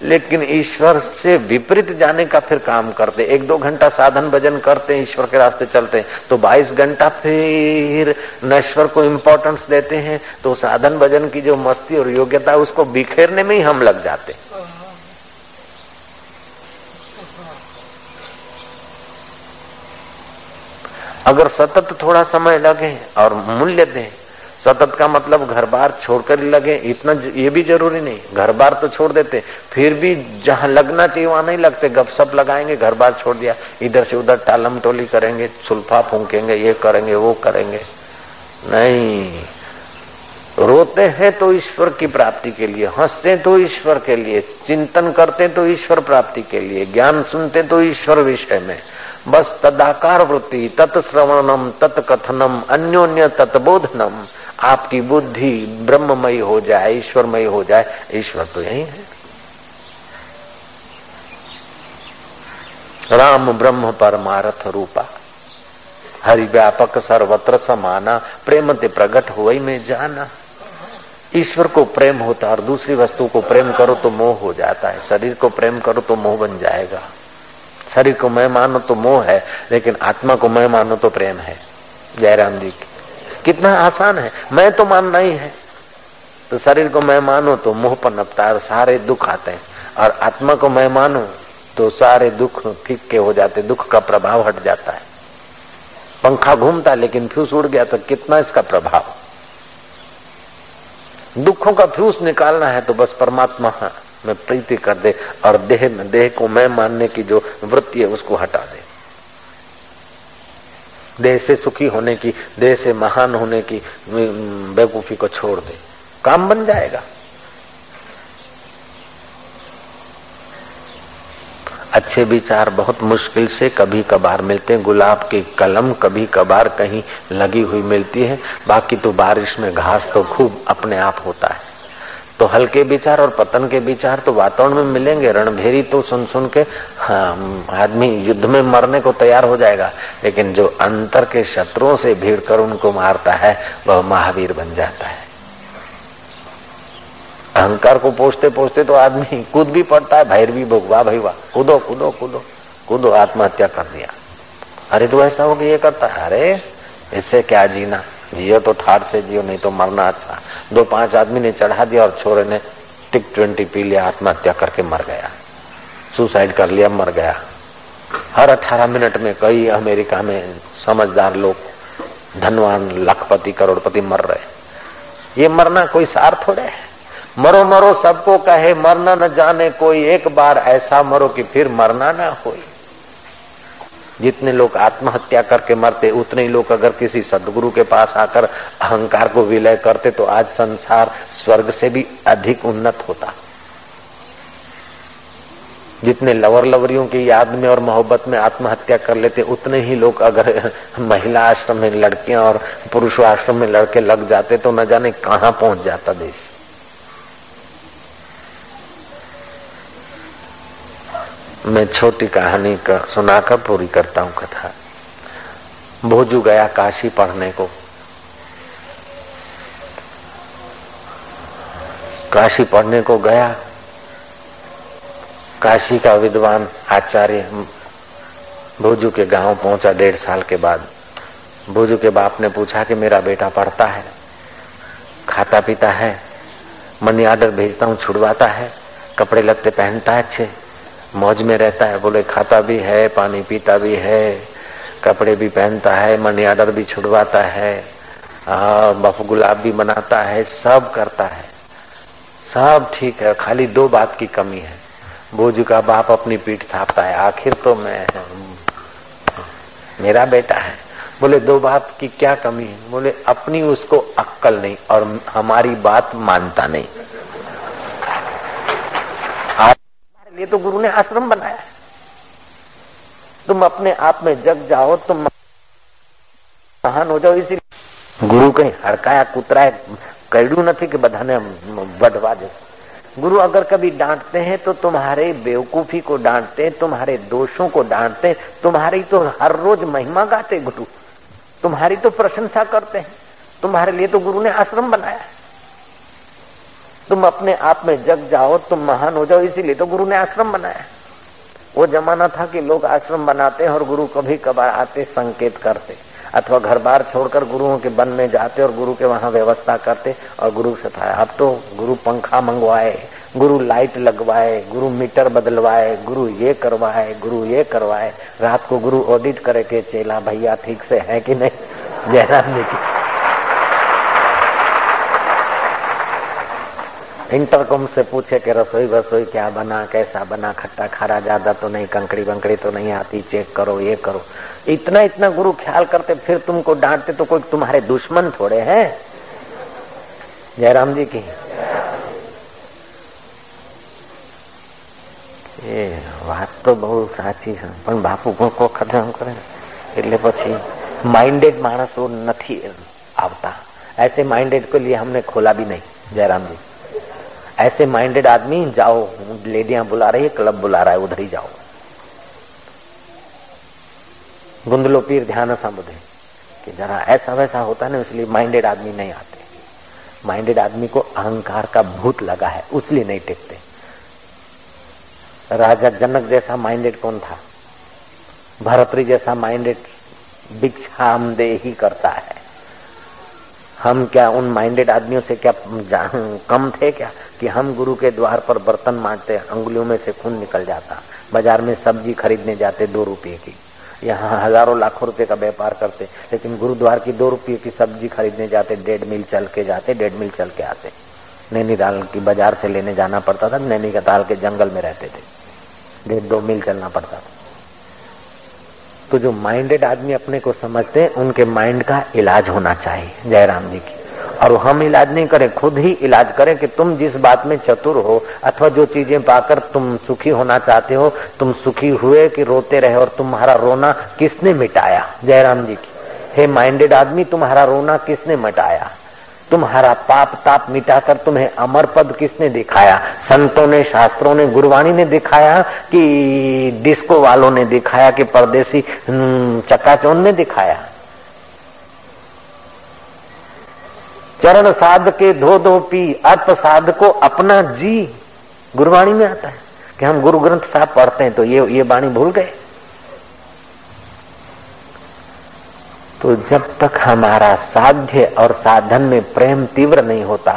लेकिन ईश्वर से विपरीत जाने का फिर काम करते एक दो घंटा साधन भजन करते हैं, ईश्वर के रास्ते चलते हैं। तो 22 घंटा फिर नश्वर को इम्पोर्टेंस देते हैं। तो साधन भजन की जो मस्ती और योग्यता है, उसको बिखेरने में ही हम लग जाते अगर सतत थोड़ा समय लगे और मूल्य दें सतत का मतलब घर बार छोड़कर लगे, इतना ये भी ज़रूरी नहीं। घर बार तो छोड़ देते, फिर भी जहाँ लगना चाहिए वहाँ नहीं लगते, गप सप लगाएँगे, घर बार छोड़ दिया, इधर से उधर टालम टोली करेंगे, सुल्फा फूकेंगे, ये करेंगे, वो करेंगे। नहीं। रोते हैं तो ईश्वर की प्राप्ति के लिए, हँसते तो ईश्वर के लिए, चिंतन करते तो ईश्वर प्राप्ति के लिए, ज्ञान सुनते तो ईश्वर विषय में। बस तदाकार वृत्ति तत्श्रवणम तत्कथनम अन्योन्य तत्बोधनम आपकी बुद्धि ब्रह्ममयी हो जाए, ईश्वरमयी हो जाए, ईश्वर तो यही है। राम ब्रह्म परमारथ रूपा। हरि व्यापक सर्वत्र समाना। प्रेम ते प्रकट हो में जाना। ईश्वर को प्रेम होता और दूसरी वस्तु को प्रेम करो तो मोह हो जाता है। शरीर को प्रेम करो तो मोह बन जाएगा। शरीर को मैं मानो तो मोह है, लेकिन आत्मा को मैं मानो तो प्रेम है। जयराम जी की कितना आसान है। मैं तो मानना ही है। तो शरीर को मैं मानो तो मुँह पर नपता है सारे दुख आते हैं। और आत्मा को मैं मानो तो सारे दुख ठीक के हो जाते दुख का प्रभाव हट जाता है। पंखा घूमता लेकिन फ्यूज उड़ गया तो कितना इसका प्रभाव? दुखों का फ्यूज निकालना है तो बस परमात्मा में प्रीति कर दे और देह में देह को मैं मानने की जो वृत्ति है उसको हटा दे। देह से सुखी होने की, देह से महान होने की बेवकूफ़ी को छोड़ दे। काम बन जाएगा। अच्छे विचार बहुत मुश्किल से कभी कभार मिलते हैं। गुलाब की कलम कभी कभार कहीं लगी हुई मिलती है। बाकी तो बारिश में घास तो खूब अपने आप होता है। तो हल्के विचार और पतन के विचार तो वातावरण में मिलेंगे रणभेरी तो सुन सुन के हाँ, आदमी युद्ध में मरने को तैयार हो जाएगा लेकिन जो अंतर के शत्रुओं से भीड़ कर उनको मारता है वह महावीर बन जाता है। अहंकार को पोषते पोषते तो आदमी कूद भी पड़ता है भैर भी भोगवा भाई वाह कूदो कूदो कूदो कूदो आत्महत्या कर दिया। अरे तो ऐसा हो गया ये करता है? अरे इससे क्या जीना? जियो तो ठाट से जियो, नहीं तो मरना अच्छा। दो पाँच आदमी ने चढ़ा दिया और छोरे ने टिक ट्वेंटी पी लिया, आत्महत्या करके मर गया। सुसाइड कर लिया, मर गया। हर अठारह मिनट में कई अमेरिका में समझदार लोग, धनवान, लखपति, करोड़पति मर रहे ये मरना कोई सार थोड़े है। मरो मरो सबको कहे, मरना न जाने कोई एक बार ऐसा मरो कि फिर मरना ना कोई जितने लोग आत्महत्या करके मरते, उतने ही लोग अगर किसी सदगुरु के पास आकर अहंकार को विलय करते तो आज संसार स्वर्ग से भी अधिक उन्नत होता। जितने लवर लवरियों की याद में और मोहब्बत में आत्महत्या कर लेते, उतने ही लोग अगर महिला आश्रम में लड़कियाँ और पुरुष आश्रम में लड़के लग जाते तो न जाने कहाँ पहुँच जाता देश। मैं छोटी कहानी का सुनाकर पूरी करता हूँ कथा। भोजू गया काशी पढ़ने को। काशी पढ़ने को गया। काशी का विद्वान आचार्य भोजू के गाँव पहुँचा डेढ़ साल के बाद। भोजू के बाप ने पूछा कि मेरा बेटा पढ़ता है खाता पीता है, मनी आर्डर भेजता हूँ, छुड़वाता है, कपड़े लगते पहनता है अच्छे। मौज में रहता है, बोले, खाता भी है, पानी पीता भी है, कपड़े भी पहनता है, मनी आर्डर भी छुड़वाता है बफ गुलाब भी बनाता है, सब करता है। सब ठीक है, खाली दो बात की कमी है। बोझ का बाप अपनी पीठ थापता है, आखिर तो मैं मेरा बेटा है। बोले, दो बात की क्या कमी है? बोले, अपनी उसको अक्कल नहीं और हमारी बात मानता नहीं हमारे लिए तो गुरु ने आश्रम बनाया है। तुम अपने आप में जग जाओ, तुम महान हो जाओ इसी गुरु कहीं हड़काया, कुतराया, कैडू नहीं कि बधाने बढ़वा दे। गुरु अगर कभी डांटते हैं तो तुम्हारे बेवकूफ़ी को डांटते हैं, तुम्हारे दोषों को डांटते हैं, तुम्हारी तो हर रोज महिमा गाते गुरु। तुम्हारी तो प्रशंसा करते हैं। तुम्हारे लिए तो गुरु ने आश्रम बनाया है। तुम अपने आप में जग जाओ, तुम महान हो जाओ, इसीलिए तो गुरु ने आश्रम बनाया। वो जमाना था कि लोग आश्रम बनाते और गुरु कभी कभार आते, संकेत करते, अथवा घर बार छोड़कर गुरुओं के वन में जाते और गुरु के वहाँ व्यवस्था करते और गुरु से था, अब तो गुरु पंखा मंगवाए, गुरु लाइट लगवाए, गुरु मीटर बदलवाए, गुरु ये करवाए, गुरु ये करवाए। रात को गुरु ऑडिट करे के चेला, भैया ठीक से है कि नहीं? जयराम जी की इंटरकॉम से पूछे कि रसोई वसोई क्या बना कैसा बना खट्टा खारा ज्यादा तो नहीं कंकड़ी बंकड़ी तो नहीं आती चेक करो ये करो इतना इतना गुरु ख्याल करते फिर तुमको डांटते तो कोई तुम्हारे दुश्मन थोड़े हैं जयराम जी की એ વાત તો બહુ સાચી છે પણ બાપુ કોઈ વખત એમ કરે એટલે પછી माइंडेड માણસો નથી આવતા ऐसे माइंडेड के लिए हमने खोला भी नहीं जयराम जी ऐसे माइंडेड आदमी, जाओ, लेडियाँ बुला रही है, क्लब बुला रहा है, उधर ही जाओ। गुंदलो पीर ध्यान सा बुधे कि जरा ऐसा वैसा होता है ना, इसलिए माइंडेड आदमी नहीं आते। माइंडेड आदमी को अहंकार का भूत लगा है, उसलिए नहीं टिकते। राजा जनक जैसा माइंडेड कौन था? भरतरी जैसा माइंडेड भिक्षाम दे ही करता है। हम क्या उन माइंडेड आदमियों से क्या कम थे क्या? कि हम गुरु के द्वार पर बर्तन मारते अंगुलियों में से खून निकल जाता। बाज़ार में सब्ज़ी खरीदने जाते दो रुपये की। यहाँ हज़ारों लाखों रुपए का व्यापार करते, लेकिन गुरुद्वार की दो रुपये की सब्ज़ी खरीदने जाते, डेढ़ मील चल के जाते, डेढ़ मील चल के आते। नैनीताल की बाज़ार से लेने जाना पड़ता था नैनीताल के जंगल में रहते थे। डेढ़ दो मील चलना पड़ता था। तो जो माइंडेड आदमी अपने को समझते उनके माइंड का इलाज होना चाहिए, जयराम जी की। और हम इलाज नहीं करें खुद ही इलाज करें कि तुम जिस बात में चतुर हो अथवा जो चीज़ें पाकर तुम सुखी होना चाहते हो तुम सुखी हुए कि रोते रहे और तुम्हारा रोना किसने मिटाया? जयराम जी की। हे माइंडेड आदमी तुम्हारा रोना किसने मिटाया? तुम्हारा पाप ताप मिटाकर तुम्हें अमर पद किसने दिखाया? संतों ने शास्त्रों ने गुरवाणी ने दिखाया कि डिस्को वालों ने दिखाया कि परदेसी हम्म, चक्काचौन ने दिखाया? चरण साध के धो धो पी अर्थ साध को अपना जी। गुरुवाणी में आता है कि हम गुरु ग्रंथ साहब पढ़ते हैं तो ये ये बाणी भूल गए। तो जब तक हमारा साध्य और साधन में प्रेम तीव्र नहीं होता,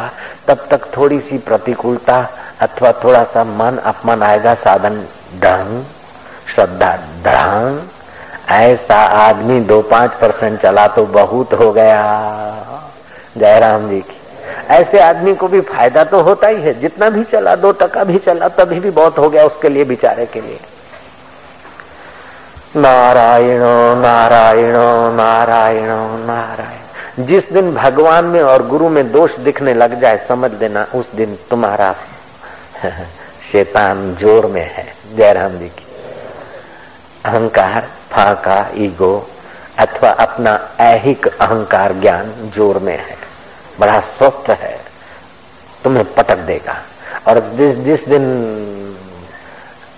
तब तक थोड़ी सी प्रतिकूलता अथवा थोड़ा सा मन अपमान आएगा, साधन ढंग श्रद्धा ढंग ऐसा आदमी दो पाँच परसेंट चला तो बहुत हो गया। जयराम जी की। ऐसे आदमी को भी फ़ायदा तो होता ही है। जितना भी चला, दो टका भी चला, तभी भी बहुत हो गया उसके लिए, बिचारे के लिए। नारायण नारायण नारायण नारायण। जिस दिन भगवान में और गुरु में दोष दिखने लग जाए, समझ लेना उस दिन तुम्हारा शैतान ज़ोर में है, जयराम जी की। अहंकार, फाका, ईगो, अथवा अपना ऐहिक अहंकार ज्ञान ज़ोर में है। बड़ा स्वस्थ है, तुम्हें पटक देगा। और जिस जिस दिन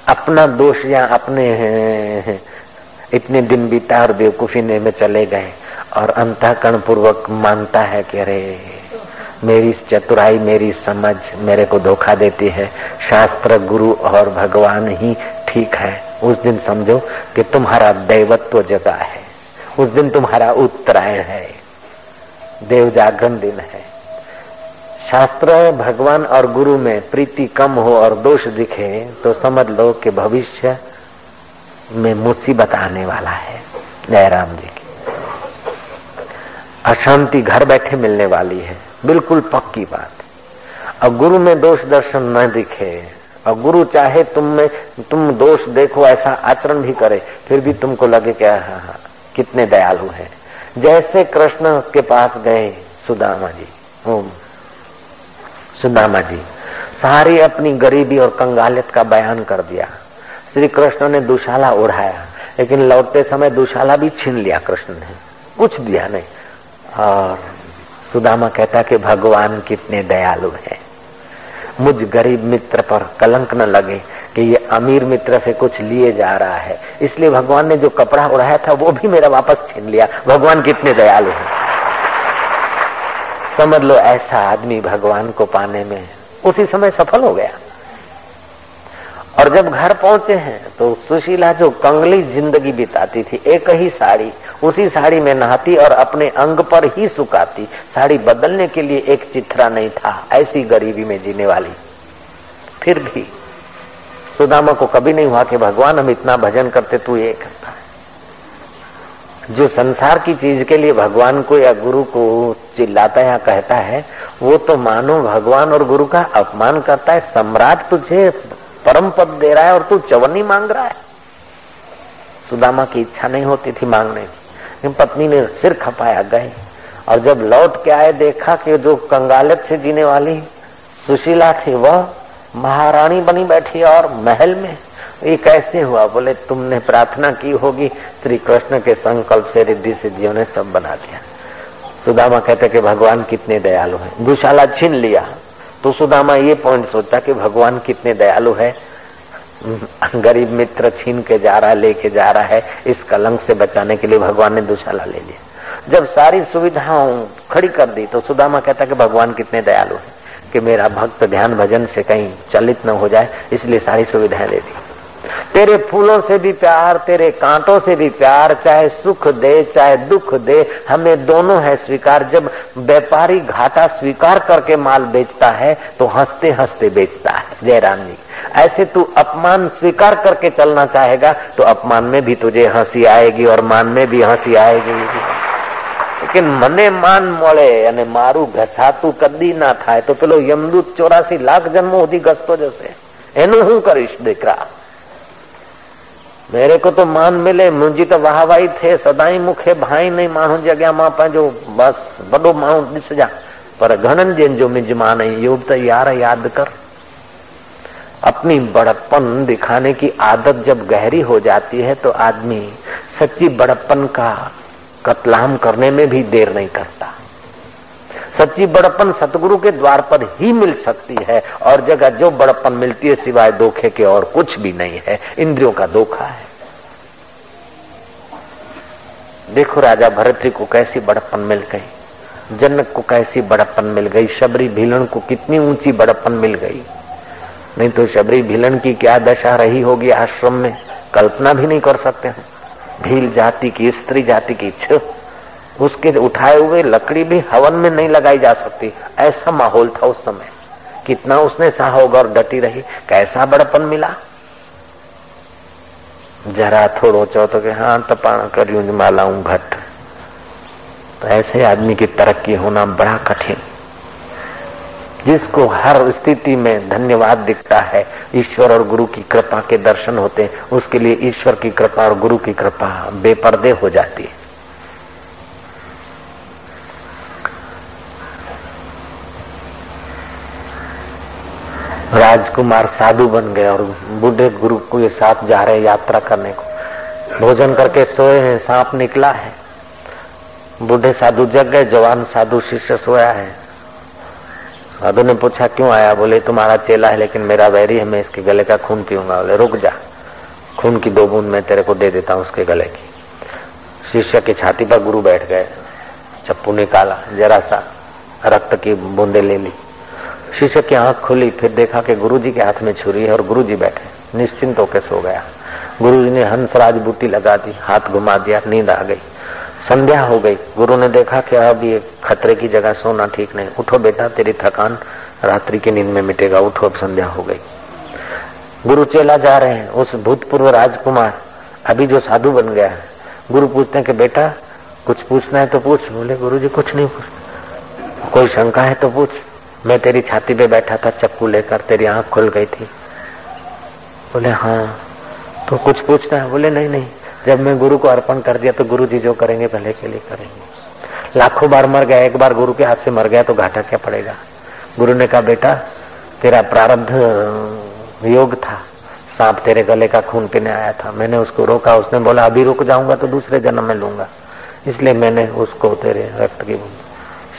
अपना दोष या अपने इतने दिन बीता और बेवकूफ़ी ने में चले गए, और अंतकरण पूर्वक मानता है कि अरे, मेरी चतुराई, मेरी समझ मेरे को धोखा देती है। शास्त्र, गुरु और भगवान ही ठीक है। उस दिन समझो कि तुम्हारा दैवत्व जगा है। उस दिन तुम्हारा उत्तरायण है। देव जागरण दिन है। शास्त्र भगवान और गुरु में प्रीति कम हो और दोष दिखे तो समझ लो कि भविष्य में मुसीबत आने वाला है। जयराम जी की। अशांति घर बैठे मिलने वाली है। बिल्कुल पक्की बात। और गुरु में दोष दर्शन न दिखे, और गुरु चाहे तुम में, तुम दोष देखो, ऐसा आचरण भी करे, फिर भी तुमको लगे क्या हाँ हाँ कितने दयालु हैं। जैसे कृष्ण के पास गए, सुदामा जी सुदामा जी, सारी अपनी गरीबी और कंगालियत का बयान कर दिया। श्री कृष्ण ने दुशाला उड़ाया लेकिन लौटते समय दुशाला भी छीन लिया कृष्ण ने, कुछ दिया नहीं। और सुदामा कहता कि भगवान कितने दयालु हैं। मुझ गरीब मित्र पर कलंक न लगे कि ये अमीर मित्र से कुछ लिए जा रहा है। इसलिए भगवान ने जो कपड़ा उड़ाया था, वो भी मेरा वापस छीन लिया। भगवान कितने दयालु हैं। समझ लो, ऐसा आदमी भगवान को पाने में उसी समय सफल हो गया। और जब घर पहुँचे हैं तो सुशीला जो कंगली ज़िंदगी बिताती थी, एक ही साड़ी, उसी साड़ी में नहाती और अपने अंग पर ही सुखाती। साड़ी बदलने के लिए एक चित्रा नहीं था, ऐसी गरीबी में जीने वाली। फिर भी सुदामा को कभी नहीं हुआ कि भगवान हम इतना भजन करते, तू ये करता है। जो संसार की चीज़ के लिए भगवान को या गुरु को चिल्लाता है या कहता है, वो तो मानो भगवान और गुरु का अपमान करता है, सम्राट तुझे परम पद दे रहा है और तू चवनी मांग रहा है। सुदामा की इच्छा नहीं होती थी मांगने की। पत्नी ने सिर खपाया गए और जब लौट के आए, देखा कि जो कंगालत से जीने वाली सुशीला थी, वह महारानी बनी बैठी और महल में। ये कैसे हुआ? बोले, तुमने प्रार्थना की होगी श्री कृष्ण के संकल्प से रिद्धि सिद्धियों ने सब बना दिया सुदामा कहते कि भगवान कितने दयालु है। दुशाला छीन लिया। तो सुदामा ये पॉइंट सोचता कि भगवान कितने दयालु है। गरीब मित्र छीन के जा रहा है लेके जा रहा है। इस कलंक से बचाने के लिए भगवान ने दुशाला ले लिया। जब सारी सुविधाओं खड़ी कर दी तो सुदामा कहता कि भगवान कितने दयालु है। कि मेरा भक्त ध्यान भजन से कहीं चलित न हो जाए, इसलिए सारी सुविधाएँ दे दी। तेरे फूलों से भी प्यार, तेरे कांटों से भी प्यार, चाहे सुख दे, चाहे दुख दे, हमें दोनों है स्वीकार। जब व्यापारी घाटा स्वीकार करके माल बेचता है तो हँसते हँसते बेचता है। जयराम जी। ऐसे तू अपमान स्वीकार करके चलना चाहेगा तो अपमान में भी तुझे हँसी आएगी और मान में भी हँसी आएगी। लेकिन मने मान मोड़े અને મારું ઘસાતું કદી ના થાય તો પેલો યમદૂત ચોરાસી લાખ જન્મો સુધી ઘસતો જશે એનું હું કરીશ દીકરા मेरे को तो मान मिले मुंहिंजी त वाहवाही थिए सदाई मूंखे भाई नहीं माण्हुनि जे अॻियां मां पंहिंजो बसि वॾो माण्हू ॾिसजां पर घणनि ॼणनि जो मिजमान है इहो त यार याद कर अपनी बड़प्पन दिखाने की आदत जब गहरी हो जाती है तो आदमी सच्ची बड़प्पन का कतलाम करने में भी देर नहीं करता। सच्ची बड़प्पन सतगुरु के द्वार पर ही मिल सकती है, और जगह जो बड़प्पन मिलती है सिवाय धोखे के और कुछ भी नहीं है, इंद्रियों का धोखा है। देखो राजा भरत को कैसी बड़प्पन मिल गई, जनक को कैसी बड़प्पन मिल गई, शबरी भीलन को कितनी ऊँची बड़प्पन मिल गई। नहीं तो शबरी भीलन की क्या दशा रही होगी आश्रम में, कल्पना भी नहीं कर सकते हम। भील जाति की, स्त्री जाति की इच्छा उसके उठाए हुए लकड़ी भी हवन में नहीं लगाई जा सकती। ऐसा माहौल था उस समय। कितना उसने सहा होगा और डटी रही। कैसा बड़पन मिला। जरा थोड़ो चो तो कि हाँ तपाण करियो मालाऊं घट। तो ऐसे आदमी की तरक्की होना बड़ा कठिन। जिसको हर स्थिति में धन्यवाद दिखता है, ईश्वर और गुरु की कृपा के दर्शन होते हैं, उसके लिए ईश्वर की कृपा और गुरु की कृपा बेपर्दे हो जाती है। राजकुमार साधु बन गए और बूढ़े गुरु को ये साथ जा रहे यात्रा करने को। भोजन करके सोए हैं, सांप निकला है। बूढ़े साधु जग गए, जवान साधु शिष्य सोया है। साधु ने पूछा, क्यों आया? बोले, तुम्हारा चेला है, लेकिन मेरा वैरी है, मैं इसके गले का खून पीऊँगा। बोले, रुक जा, खून की दो बूंद मैं तेरे को दे देता हूँ उसके गले की। शिष्य की छाती पर गुरु बैठ गए। चप्पू निकाला, जरा सा रक्त की बूंदे ले ली। शिष्य की आँख खुली, फिर देखा कि गुरु जी के हाथ में छुरी है और गुरु जी बैठे। निश्चिंत होकर सो गया। गुरु जी ने हंसराज बूटी लगा दी, हाथ घुमा दिया, नींद आ गई। संध्या हो गई। गुरु ने देखा कि अब ये खतरे की जगह सोना ठीक नहीं। उठो बेटा, तेरी थकान रात्रि की नींद में मिटेगा। उठो, अब संध्या हो गई। गुरु चेला जा रहे हैं, उस भूतपूर्व राजकुमार। अभी जो साधु बन गया है। गुरु पूछते हैं कि बेटा, कुछ पूछना है तो पूछ। बोले, गुरु जी, कुछ नहीं पूछ कोई शंका है तो पूछ। मैं तेरी छाती पे बैठा था, चक्कू लेकर, तेरी आँख खुल गई थी। बोले हाँ तो कुछ पूछना है। बोले, नहीं नहीं। जब मैं गुरु को अर्पण कर दिया तो गुरु जी जो करेंगे पहले के लिए करेंगे। लाखों बार मर गया, एक बार गुरु के हाथ से मर गया तो घाटा क्या पड़ेगा? गुरु ने कहा, बेटा, तेरा प्रारब्ध योग था। सांप तेरे गले का खून पीने आया था। मैंने उसको रोका, उसने बोला, अभी रुक जाऊँगा तो दूसरे जन्म में लूँगा। इसलिए मैंने उसको तेरे रक्त की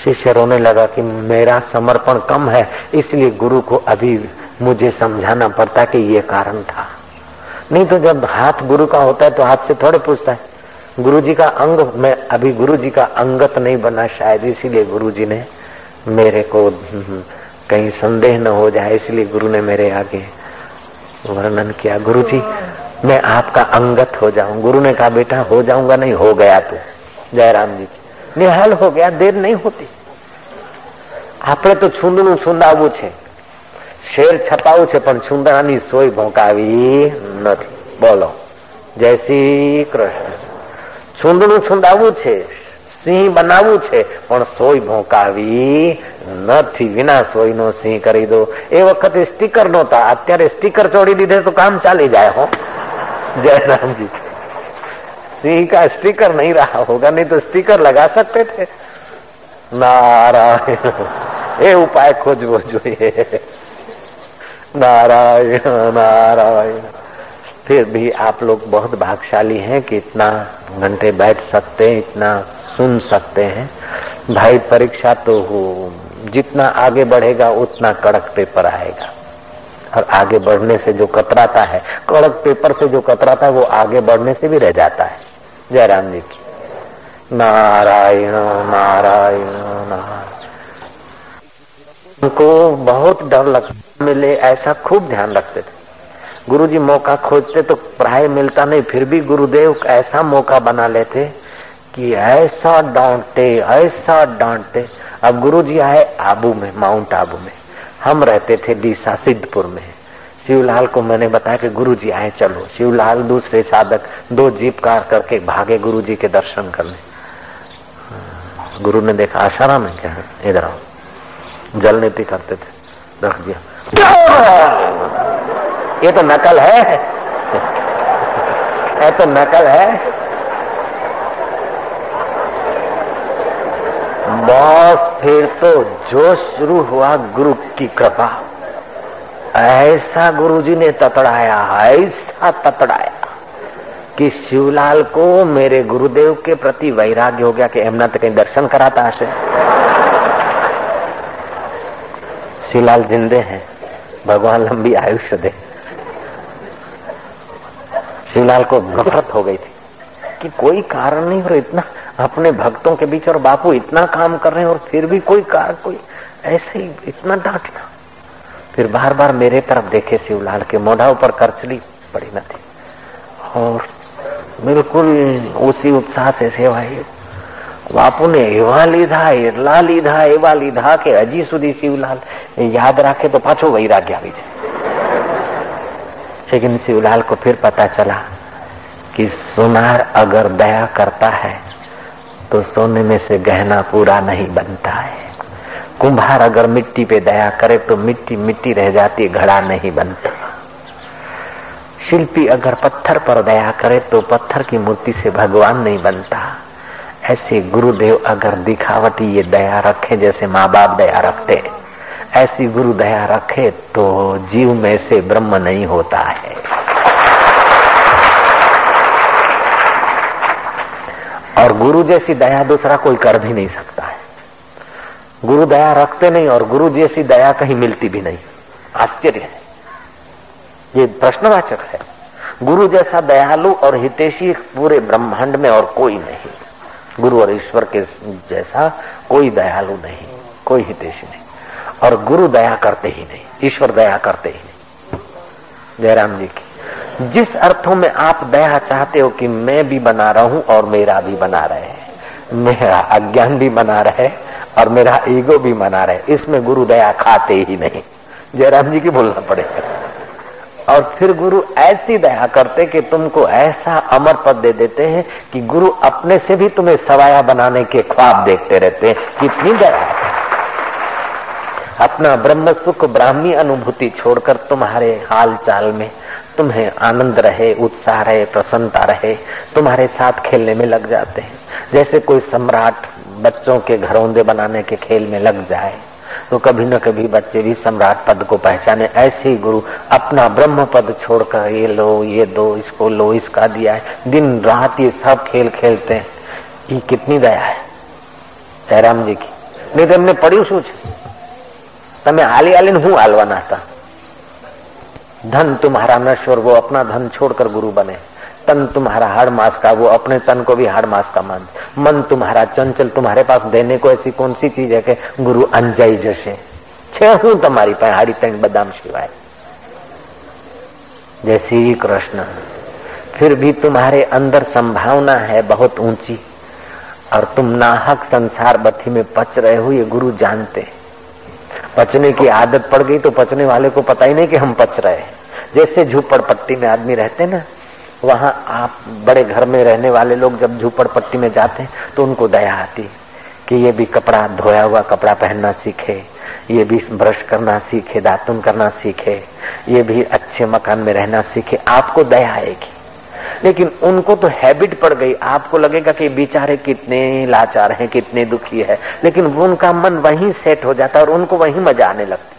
शिष्य रोने लगा कि मेरा समर्पण कम है, इसलिए गुरु को अभी मुझे समझाना पड़ता कि ये कारण था। नहीं तो जब हाथ गुरु का होता है तो हाथ से थोड़े पूछता है गुरु जी का अंग मैं अभी गुरु जी का अंगत नहीं बना शायद इसीलिए गुरु जी ने मेरे को कहीं संदेह न हो जाए इसलिए गुरु ने मेरे आगे वर्णन किया गुरु जी मैं आपका अंगत हो जाऊं गुरु ने कहा बेटा हो जाऊंगा नहीं हो गया तू जयराम जी નિહાલ હો ગયા દેર નહીં હોતી આપણે તો છૂંદનું છુંદાવવું છે શેર છપાવું છે, પણ છુંદડાની સોય ભોંકાવી નથી. બોલો. જય શ્રી કૃષ્ણ. છુંદડું છુંદાવું છે, સિંહ બનાવવું છે, પણ સોય ભોંકાવી નથી. વિના સોય નો સિંહ કરી દો. એ વખતે સ્ટીકર નહોતા. અત્યારે સ્ટીકર ચોડી દીધે તો કામ ચાલી જાય, હો. જય રામજી સિંહ કા સ્ટીકર નહીં રહા હોગા, નહીં તો સ્ટીકર લગા सकते થે નારાયણ, એ ઉપાય ખોજવો જોઈએ. नारायण नारायण। फिर भी आप लोग बहुत भागशाली हैं कि इतना घंटे बैठ सकते हैं, इतना सुन सकते हैं। भाई, परीक्षा तो हो। जितना आगे बढ़ेगा, उतना कड़क पेपर आएगा। और आगे बढ़ने से जो कतराता है, कड़क पेपर से जो कतराता है, वो आगे बढ़ने से भी रह जाता है। जयराम जी की। नारायण नारायण नारायण। उनको बहुत डर लगता मिले, ऐसा खूब ध्यान रखते थे। गुरु जी मौका खोजते तो प्राय मिलता नहीं, फिर भी गुरुदेव ऐसा मौका बना लेते कि ऐसा डांटे ऐसा डांटे। अब गुरु जी आए आबू में, माउंट आबू में। हम रहते थे डीसा सिद्धपुर में। शिवलाल को मैंने बताया कि गुरु जी आए, चलो। शिवलाल दूसरे साधक, दो जीप कार करके भागे गुरु जी के दर्शन करने। गुरु ने देखा, आशाराम है क्या? इधर आओ। जल नीति करते थे, रख दिया। ये तो नकल है। ये तो नकल है। बस, फिर तो जोश शुरू हुआ गुरु की कृपा। ऐसा गुरुजी ने ततड़ाया, ऐसा ततड़ाया कि शिवलाल को मेरे गुरुदेव के प्रति वैराग्य हो गया कि एमना तो कहीं दर्शन कराता हसे शिवलाल जिंदे हैं, भगवान लंबी आयुष्य दे। शिवलाल को नफरत हो गई थी कि कोई कारण नहीं और इतना अपने भक्तों के बीच और बापू इतना काम कर रहे हैं और फिर भी कोई कार कोई ऐसे ही इतना डांटना। फिर बार बार मेरे तरफ़ देखे शिवलाल के मोढ़ा ऊपर करचली पड़ी न थी। और बिल्कुल उसी उत्साह से सेवाई બાપુ ને એવા લીધા એટલા લીધા એવા લીધા કે હજી સુધી શિવલાલ याद रखे तो पाछो वैराग्य આવી जाए लेकिन शिवलाल को फिर पता चला कि सुनार अगर दया करता है तो सोने में से गहना पूरा नहीं बनता है कुंभार अगर मिट्टी पे दया करे तो मिट्टी मिट्टी रह जाती घड़ा नहीं बनता शिल्पी अगर पत्थर पर दया करे तो पत्थर की मूर्ति से भगवान नहीं बनता ऐसे गुरुदेव अगर दिखावटी ये दया रखे, जैसे माँ बाप दया रखते ऐसी गुरु दया रखे तो जीव में से ब्रह्म नहीं होता है। और गुरु जैसी दया दूसरा कोई कर भी नहीं सकता है। गुरु दया रखते नहीं और गुरु जैसी दया कहीं मिलती भी नहीं। आश्चर्य है। ये प्रश्नवाचक है। गुरु जैसा दयालु और हितेशी पूरे ब्रह्मांड में और कोई नहीं। गुरु और ईश्वर के जैसा कोई दयालु नहीं, कोई हितेशी नहीं। और गुरु दया करते ही नहीं, ईश्वर दया करते ही नहीं। जयराम जी की, जिस अर्थों में आप दया चाहते हो कि मैं भी बना रहा हूँ और मेरा भी बना रहे, मेरा अज्ञान भी बना रहे और मेरा ईगो भी मना रहे, इसमें गुरु दया खाते ही नहीं। जयराम जी की बोलना पड़ेगा। और फिर गुरु ऐसी दया करते कि तुमको ऐसा अमर पद दे देते हैं कि गुरु अपने से भी तुम्हें सवाया बनाने के ख्वाब देखते रहते हैं। कितनी दया। अपना ब्रह्म सुख ब्राह्मी अनुभूति छोड़कर तुम्हारे हाल चाल में तुम्हें आनंद रहे, उत्साह रहे, प्रसन्नता रहे, तुम्हारे साथ खेलने में लग जाते हैं। जैसे कोई सम्राट बच्चों के घरौंदे बनाने के खेल में लग जाए तो कभी न कभी बच्चे भी सम्राट पद को पहचाने ऐसे ही गुरु अपना ब्रह्म पद छोड़कर ये लो ये दो इसको लो इसका दिया है दिन रात ये सब खेल खेलते हैं ये कितनी दया है जयराम जी की नहीं तो हमने पढ़ी શું છે તમે હાલી હાલીને હું હાલવાના હતા धन तुम्हारा नश्वर वो अपना धन छोड़कर गुरु बने तन तुम्हारा हर मास का, वो अपने तन को भी हर मास का मान मन तुम्हारा चंचल, तुम्हारे पास देने को ऐसी कौन सी चीज़ है कि गुरु अंजाई जैसे। हूँ तुम्हारी पाए हाड़ी तन बदाम सिवाय जय श्री कृष्ण फिर भी तुम्हारे अंदर संभावना है बहुत ऊँची, और तुम नाहक संसार बथी में पच रहे हो, ये गुरु जानते पचने की आदत पड़ गई तो पचने वाले को पता ही नहीं कि हम पच रहे हैं। जैसे झूपड़ पट्टी में आदमी रहते ना वहाँ आप बड़े घर में रहने वाले लोग जब झूपड़ पट्टी में जाते हैं तो उनको दया आती कि ये भी कपड़ा धोया हुआ कपड़ा पहनना सीखे, ये भी ब्रश करना सीखे, दातुन करना सीखे, ये भी अच्छे मकान में रहना सीखे, आपको दया आएगी। लेकिन उनको तो हैबिट पड़ गई, आपको लगेगा कि बेचारे कितने लाचार हैं, कितने दुखी है। लेकिन उनका मन वहीं सेट हो जाता है और उनको वहीं मज़ा आने लगता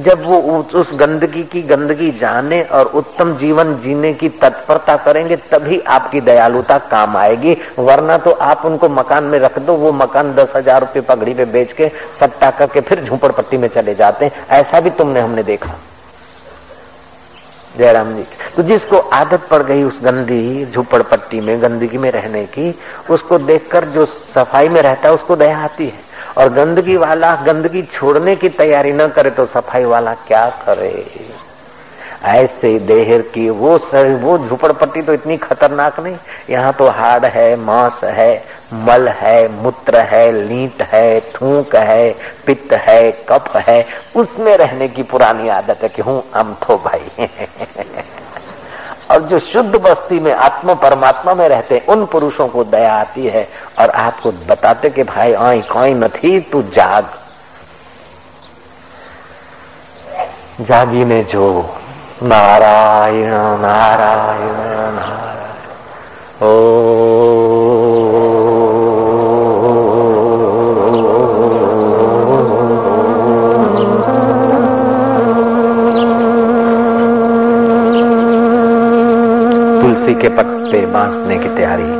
जब वो उस गंदगी की गंदगी जाने और उत्तम जीवन जीने की तत्परता करेंगे, तभी आपकी दयालुता काम आएगी। वरना तो आप उनको मकान में रख दो, वो मकान दस हज़ार रुपये पगड़ी पे बेच के सट्टा करके फिर झूपड़पट्टी में चले जाते हैं। ऐसा भी तुमने हमने देखा। जयराम जी तो जिसको आदत पड़ गई उस गंदी झूपड़पट्टी में, गंदगी में रहने की, उसको देखकर जो सफ़ाई में रहता है, उसको दया आती है। और गंदगी वाला, गंदगी छोड़ने की तैयारी न करे तो सफ़ाई वाला क्या करे? ऐसे देहर की वो सर, वो झुपड़पट्टी तो इतनी खतरनाक नहीं। यहाँ तो हाड़ है, मांस है, मल है, मूत्र है, लीट है, थूक है, पित्त है कप है। उसमें रहने की पुरानी आदत है कि हूँ अमथो भाई। और जो शुद्ध बस्ती में, आत्मा परमात्मा में रहते हैं, उन पुरुषों को दया आती है और आपको बताते कि भाई, आई, कोई नहीं तू जाग। जागीने जो नारायण नारायण नारायण। ओ। तुलसी के पत्ते बांटने की तैयारी।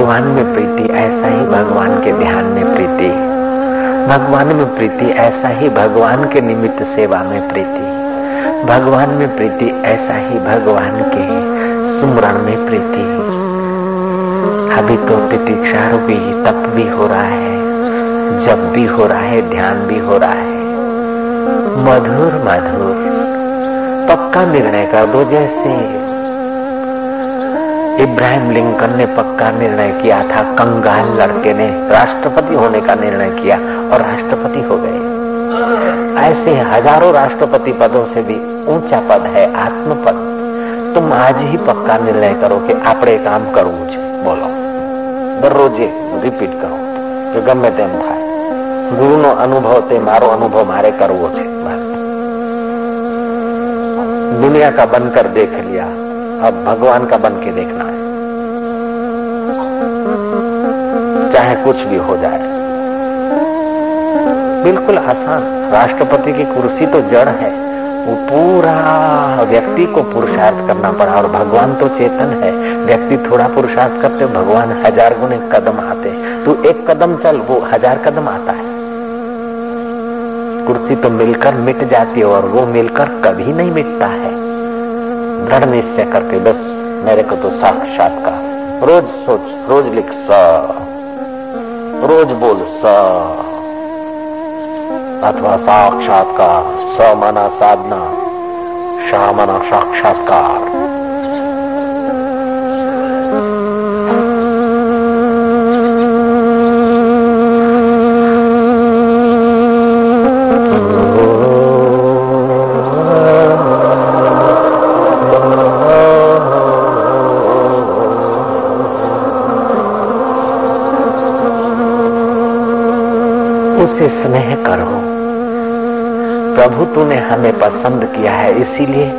भगवान में प्रीति, ऐसा ही भगवान के ध्यान में प्रीति। भगवान में प्रीति, ऐसा ही भगवान के निमित्त सेवा में प्रीति। भगवान में प्रीति, ऐसा ही भगवान के सुमरण में प्रीति। अभी तो प्रतीक्षा रूपी तप भी हो रहा है जब भी हो रहा है, ध्यान भी हो रहा है। मधुर मधुर, पक्का निर्णय कर दो जैसे। इब्राहिम लिंकन ने पक्का निर्णय किया था कंगाल लड़के ने राष्ट्रपति होने का निर्णय किया और राष्ट्रपति हो गए ऐसे हजारों राष्ट्रपति पदों से भी ऊंचा पद है आत्म पद तुम आज ही पक्का निर्णय करो कि આપણે કામ કરવું છે બોલો દરરોજે રિપીટ કરો કે ગમે તેમ થાય ગુરુનો અનુભવ તે મારો અનુભવ મારે કરવો છે બસ दुनिया का बनकर देख लिया अब भगवान का बन के देखना कुछ भी हो जाए। बिल्कुल आसान। राष्ट्रपति की कुर्सी तो जड़ है। वो पूरा व्यक्ति को पुरुषार्थ करना पड़ा और भगवान तो चेतन है। व्यक्ति थोड़ा पुरुषार्थ करते, भगवान हज़ार गुने कदम आते। तू एक कदम चल, वो हज़ार कदम आता है। कुर्सी तो मिलकर मिट जाती है और वो मिलकर कभी नहीं मिटता है। दृढ़ निश्चय करके बस मेरे को तो साक्षात्कार। रोज सोच, रोज लिख स रोज बोल स अथवा साक्षात्कार स माना साधना शाह माना साक्षात्कार। उसे स्नेह करो। प्रभु, तूने हमें पसंद किया है, इसीलिए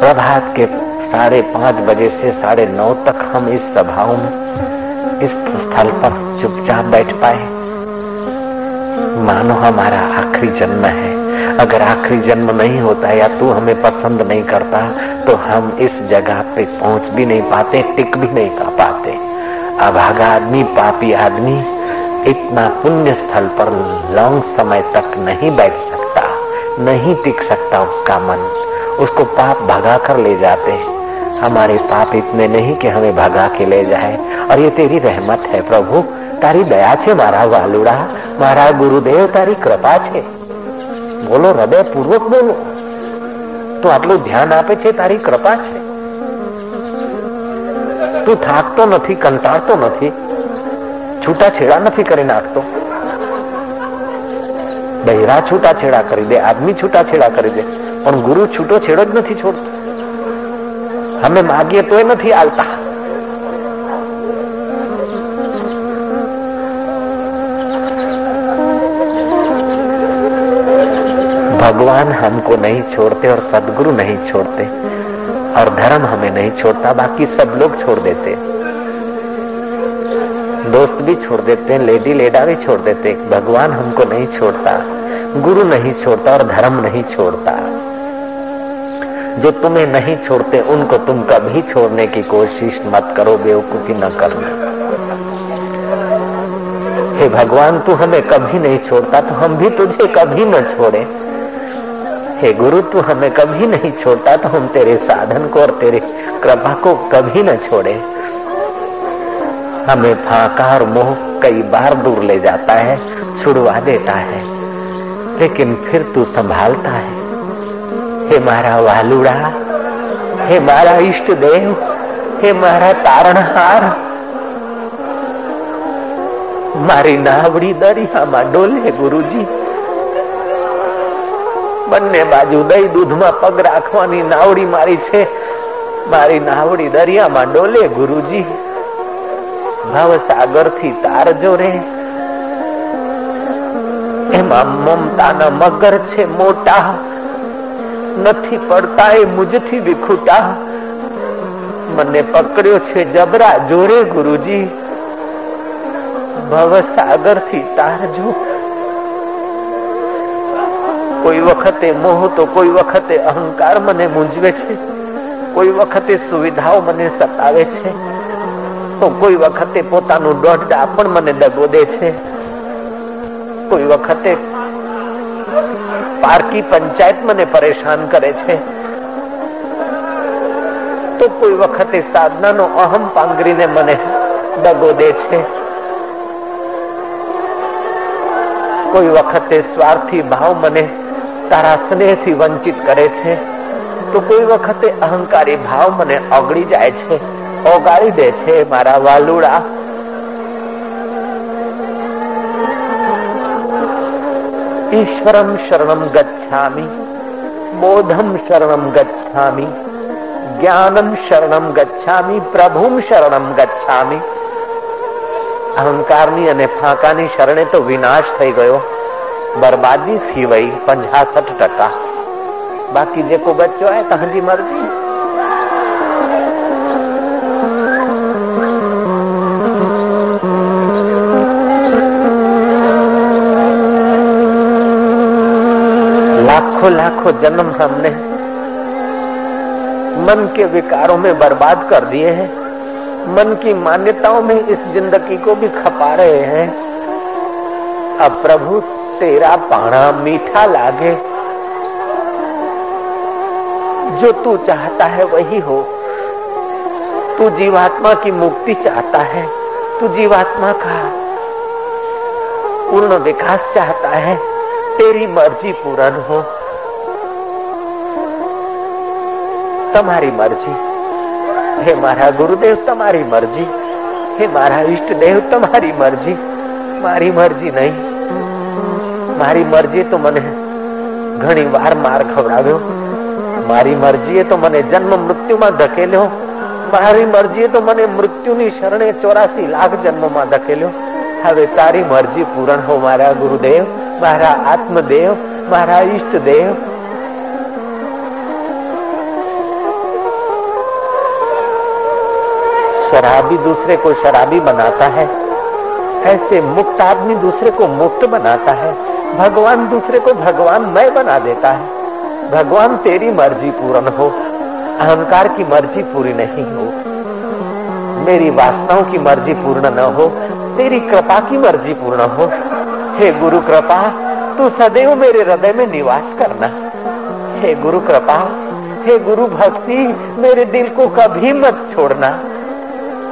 प्रभात के साढ़े पाँच बजे से साढ़े नौ तक हम इस सभाओं में, इस स्थल पर चुपचाप बैठ पाए। मानो हमारा आखिरी जन्म है। अगर आखिरी जन्म नहीं होता या तू हमें पसंद नहीं करता तो हम इस जगह पे पहुँच भी नहीं पाते, टिक भी नहीं कर पाते। अभागा आदमी, पापी आदमी इतना पुण्य स्थल पर लॉन्ग समय तक नहीं बैठ सकता नहीं टिक सकता उसका मन उसको पाप भगा कर ले जाते हमारे पाप इतने नहीं कि हमें भगा के ले जाए और ये तेरी रहमत है प्रभु તારી દયા છે મારા વાલુડા મારા ગુરુદેવ તારી કૃપા છે બોલો હૃદય પૂર્વક બોલો તું આટલું ધ્યાન આપે છે તારી કૃપા છે તું થાકતો નથી કંટાળતો નથી છૂટાછેડા નથી કરી નાખતો બહેરા છૂટાછેડા કરી દે આદમી છૂટાછેડા કરી દે પણ ગુરુ છૂટો છેડો જ નથી છોડતો અમે માગીએ તોય નથી આવતા भगवान हमको नहीं छोड़ते और सदगुरु नहीं छोड़ते और धर्म हमें नहीं छोड़ता बाकी सब लोग छोड़ देते दोस्त भी छोड़ देते हैं लेडी लेडा भी छोड़ देते भगवान हमको नहीं छोड़ता, गुरु नहीं छोड़ता और धर्म नहीं छोड़ता। जो तुम्हें नहीं छोड़ते, उनको तुम कभी छोड़ने की कोशिश मत करो, बेवकूफ़ी न करना। हे भगवान, तू हमें कभी नहीं छोड़ता तो हम भी तुझे कभी न छोड़े। हे गुरु, तू हमें कभी नहीं छोड़ता तो हम तेरे साधन को और तेरे कृपा को कभी न छोड़े। हमें फाका और मोह कई बार दूर ले जाता है छुड़वा देता है लेकिन फिर तू संभालता है हे मारा वालुड़ा हे मारा इष्ट देव हे मारा तारणहार મારી નાવડી દરિયામાં ડોલે ગુરુજી બંને બાજુ દઈ દૂધમાં પગ રાખવાની નાવડી મારી છે મારી નાવડી દરિયામાં ડોલે ગુરુજી ભવસાગરથી તારજો રે. એમાં મમતાના મગર છે મોટા. નથી પડતા એ મુજથી વિખૂટા. મને પકડ્યો છે જબરા જોરે ગુરુજી. ભવસાગરથી તારજો કોઈ વખતે મોહ તો કોઈ વખતે અહંકાર મને મૂંઝવે છે. કોઈ વખતે સુવિધાઓ મને સતાવે છે. તો કોઈ વખતે પોતાનું દોઢડા પણ મને દગો દે છે. કોઈ વખતે પારકી પંચાયત મને પરેશાન કરે છે. તો કોઈ વખતે સાધનાનો અહમ પાંગરીને મને દગો દે છે. કોઈ વખતે સ્વાર્થી ભાવ મને તારા સ્નેહથી વંચિત કરે છે. તો કોઈ વખતે અહંકારી ભાવ મને ઓગળી જાય છે. ઓગાળી દે છે મારા વાલુડા ઈશ્વરમ શરણમ ગચ્છામી બોધમ શરણમ ગચ્છામી જ્ઞાનમ શરણમ ગચ્છામી પ્રભુમ શરણમ ગચ્છામી અહંકારની અને ફાંકાની શરણે તો વિનાશ થઈ ગયો બરબાદી સિવાય પંજાસઠ ટકા બાકી જેકો બચ્યો હોય તહાજી મરજી लाखों लाखों जन्म हमने मन के विकारों में बर्बाद कर दिए हैं। मन की मान्यताओं में इस ज़िंदगी को भी खपा रहे हैं। अब प्रभु, तेरा पाना मीठा लागे। जो तू चाहता है वही हो। तू जीवात्मा की मुक्ति चाहता है। तू जीवात्मा का पूर्ण विकास चाहता है। तेरी मर्ज़ी पूर्ण हो। તમારી મરજી. હે મારા ગુરુદેવ, તમારી મરજી. હે મારા ઈષ્ટદેવ, તમારી મરજી. મારી મરજી નહીં. મારી મરજી તો મને ઘણી વાર માર ખવડાવ્યો. મારી મરજીએ તો મને જન્મ મૃત્યુમાં ધકેલ્યો. મારી મરજીએ તો મને મૃત્યુની શરણે ચોરાસી લાખ જન્મમાં ધકેલ્યો. હવે તારી મરજી પૂરણ હો મારા ગુરુદેવ, મારા આત્મદેવ, મારા ઈષ્ટદેવ. शराबी दूसरे को शराबी बनाता है। ऐसे मुक्त आदमी दूसरे को मुक्त बनाता है। भगवान दूसरे को भगवान मैं बना देता है। भगवान तेरी मर्ज़ी पूर्ण हो। अहंकार की मर्ज़ी पूरी नहीं हो। मेरी वासनाओं की मर्ज़ी पूर्ण न हो। तेरी कृपा की मर्ज़ी पूर्ण हो। हे गुरु कृपा, तू सदैव मेरे हृदय में निवास करना। हे गुरु कृपा, हे गुरु भक्ति, मेरे दिल को कभी मत छोड़ना।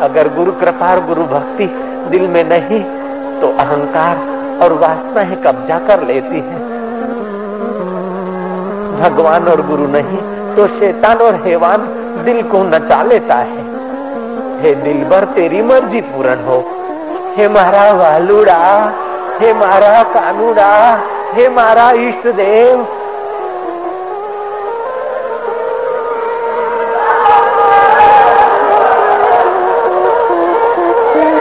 अगर गुरु कृपा और गुरु भक्ति दिल में नहीं तो अहंकार और वासनाएँ कब्जा कर लेती है। भगवान और गुरु नहीं तो शैतान और हेवान दिल को नचा लेता है। हे दिल भर तेरी मर्ज़ी पूर्ण हो। हे मारा वालुड़ा, हे मारा कानूड़ा, हे मारा इष्ट देव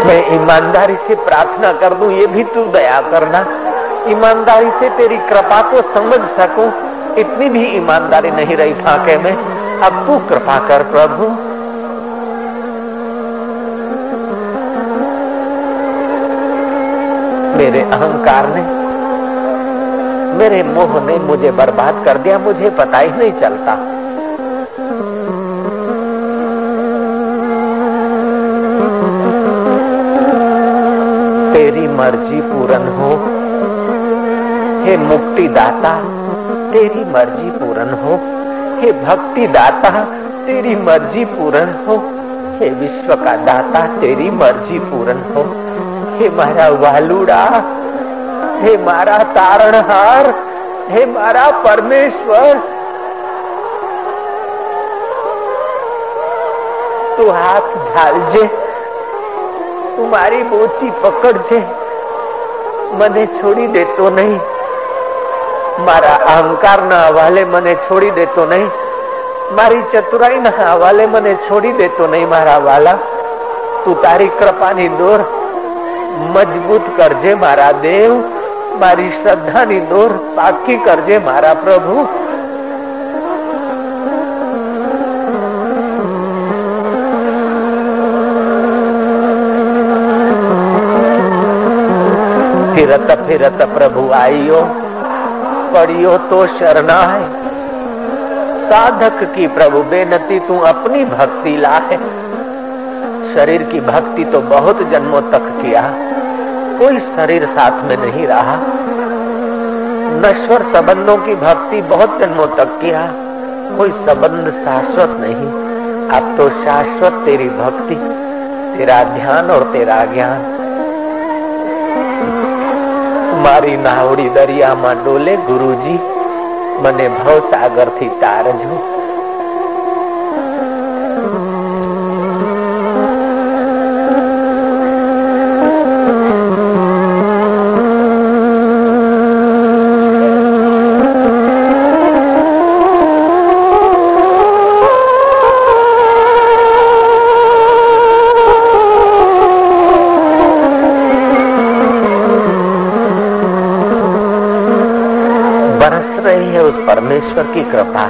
मैं ईमानदारी से प्रार्थना कर दूँ, ये भी तू दया करना। ईमानदारी से तेरी कृपा को समझ सकूँ, इतनी भी ईमानदारी नहीं रही फाके में। अब तू कृपा कर, प्रभु। मेरे अहंकार ने, मेरे मोह ने मुझे बर्बाद कर दिया, मुझे पता ही नहीं चलता। तेरी मर्ज़ी पूरन हो। हे मुक्ति दाता तेरी मर्ज़ी पूरन हो। हे भक्ति दाता तेरी मर्ज़ी पूरन हो। हे विश्व का दाता तेरी मर्ज़ी पूरन हो। हे मारा वालुड़ा, हे मारा तारणहार, हे मारा परमेश्वर। तू हाथ झालजे તું મારી મોચી પકડજે મને છોડી દેતો નહીં. મારા અહંકારના હવાલે મને છોડી દેતો નહીં. મારી ચતુરાઈના હવાલે મને છોડી દેતો નહીં, મારા વાલા. તું તારી કૃપાની દોર મજબૂત કરજે, મારા દેવ. મારી શ્રદ્ધાની દોર પાકી કરજે, મારા પ્રભુ. फिरत फिरत प्रभु आइयो। पड़ियो तो शरणा है साधक की प्रभु बेनती, तू अपनी भक्ति लाए शरीर की भक्ति तो बहुत जन्मों तक किया। कोई शरीर साथ में नहीं रहा। नश्वर संबंधों की भक्ति बहुत जन्मों तक किया। कोई संबंध शाश्वत नहीं। अब तो शाश्वत तेरी भक्ति, तेरा ध्यान और तेरा ज्ञान। મારી નાવડી દરિયામાં ડોલે ગુરુજી. મને ભવસાગરથી તારજો. परमेश्वर की कृपा।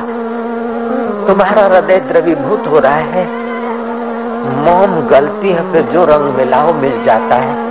तुम्हारा हृदय द्रवीभूत हो रहा है। मोम गलती है, फिर जो रंग मिलाओ मिल जाता है।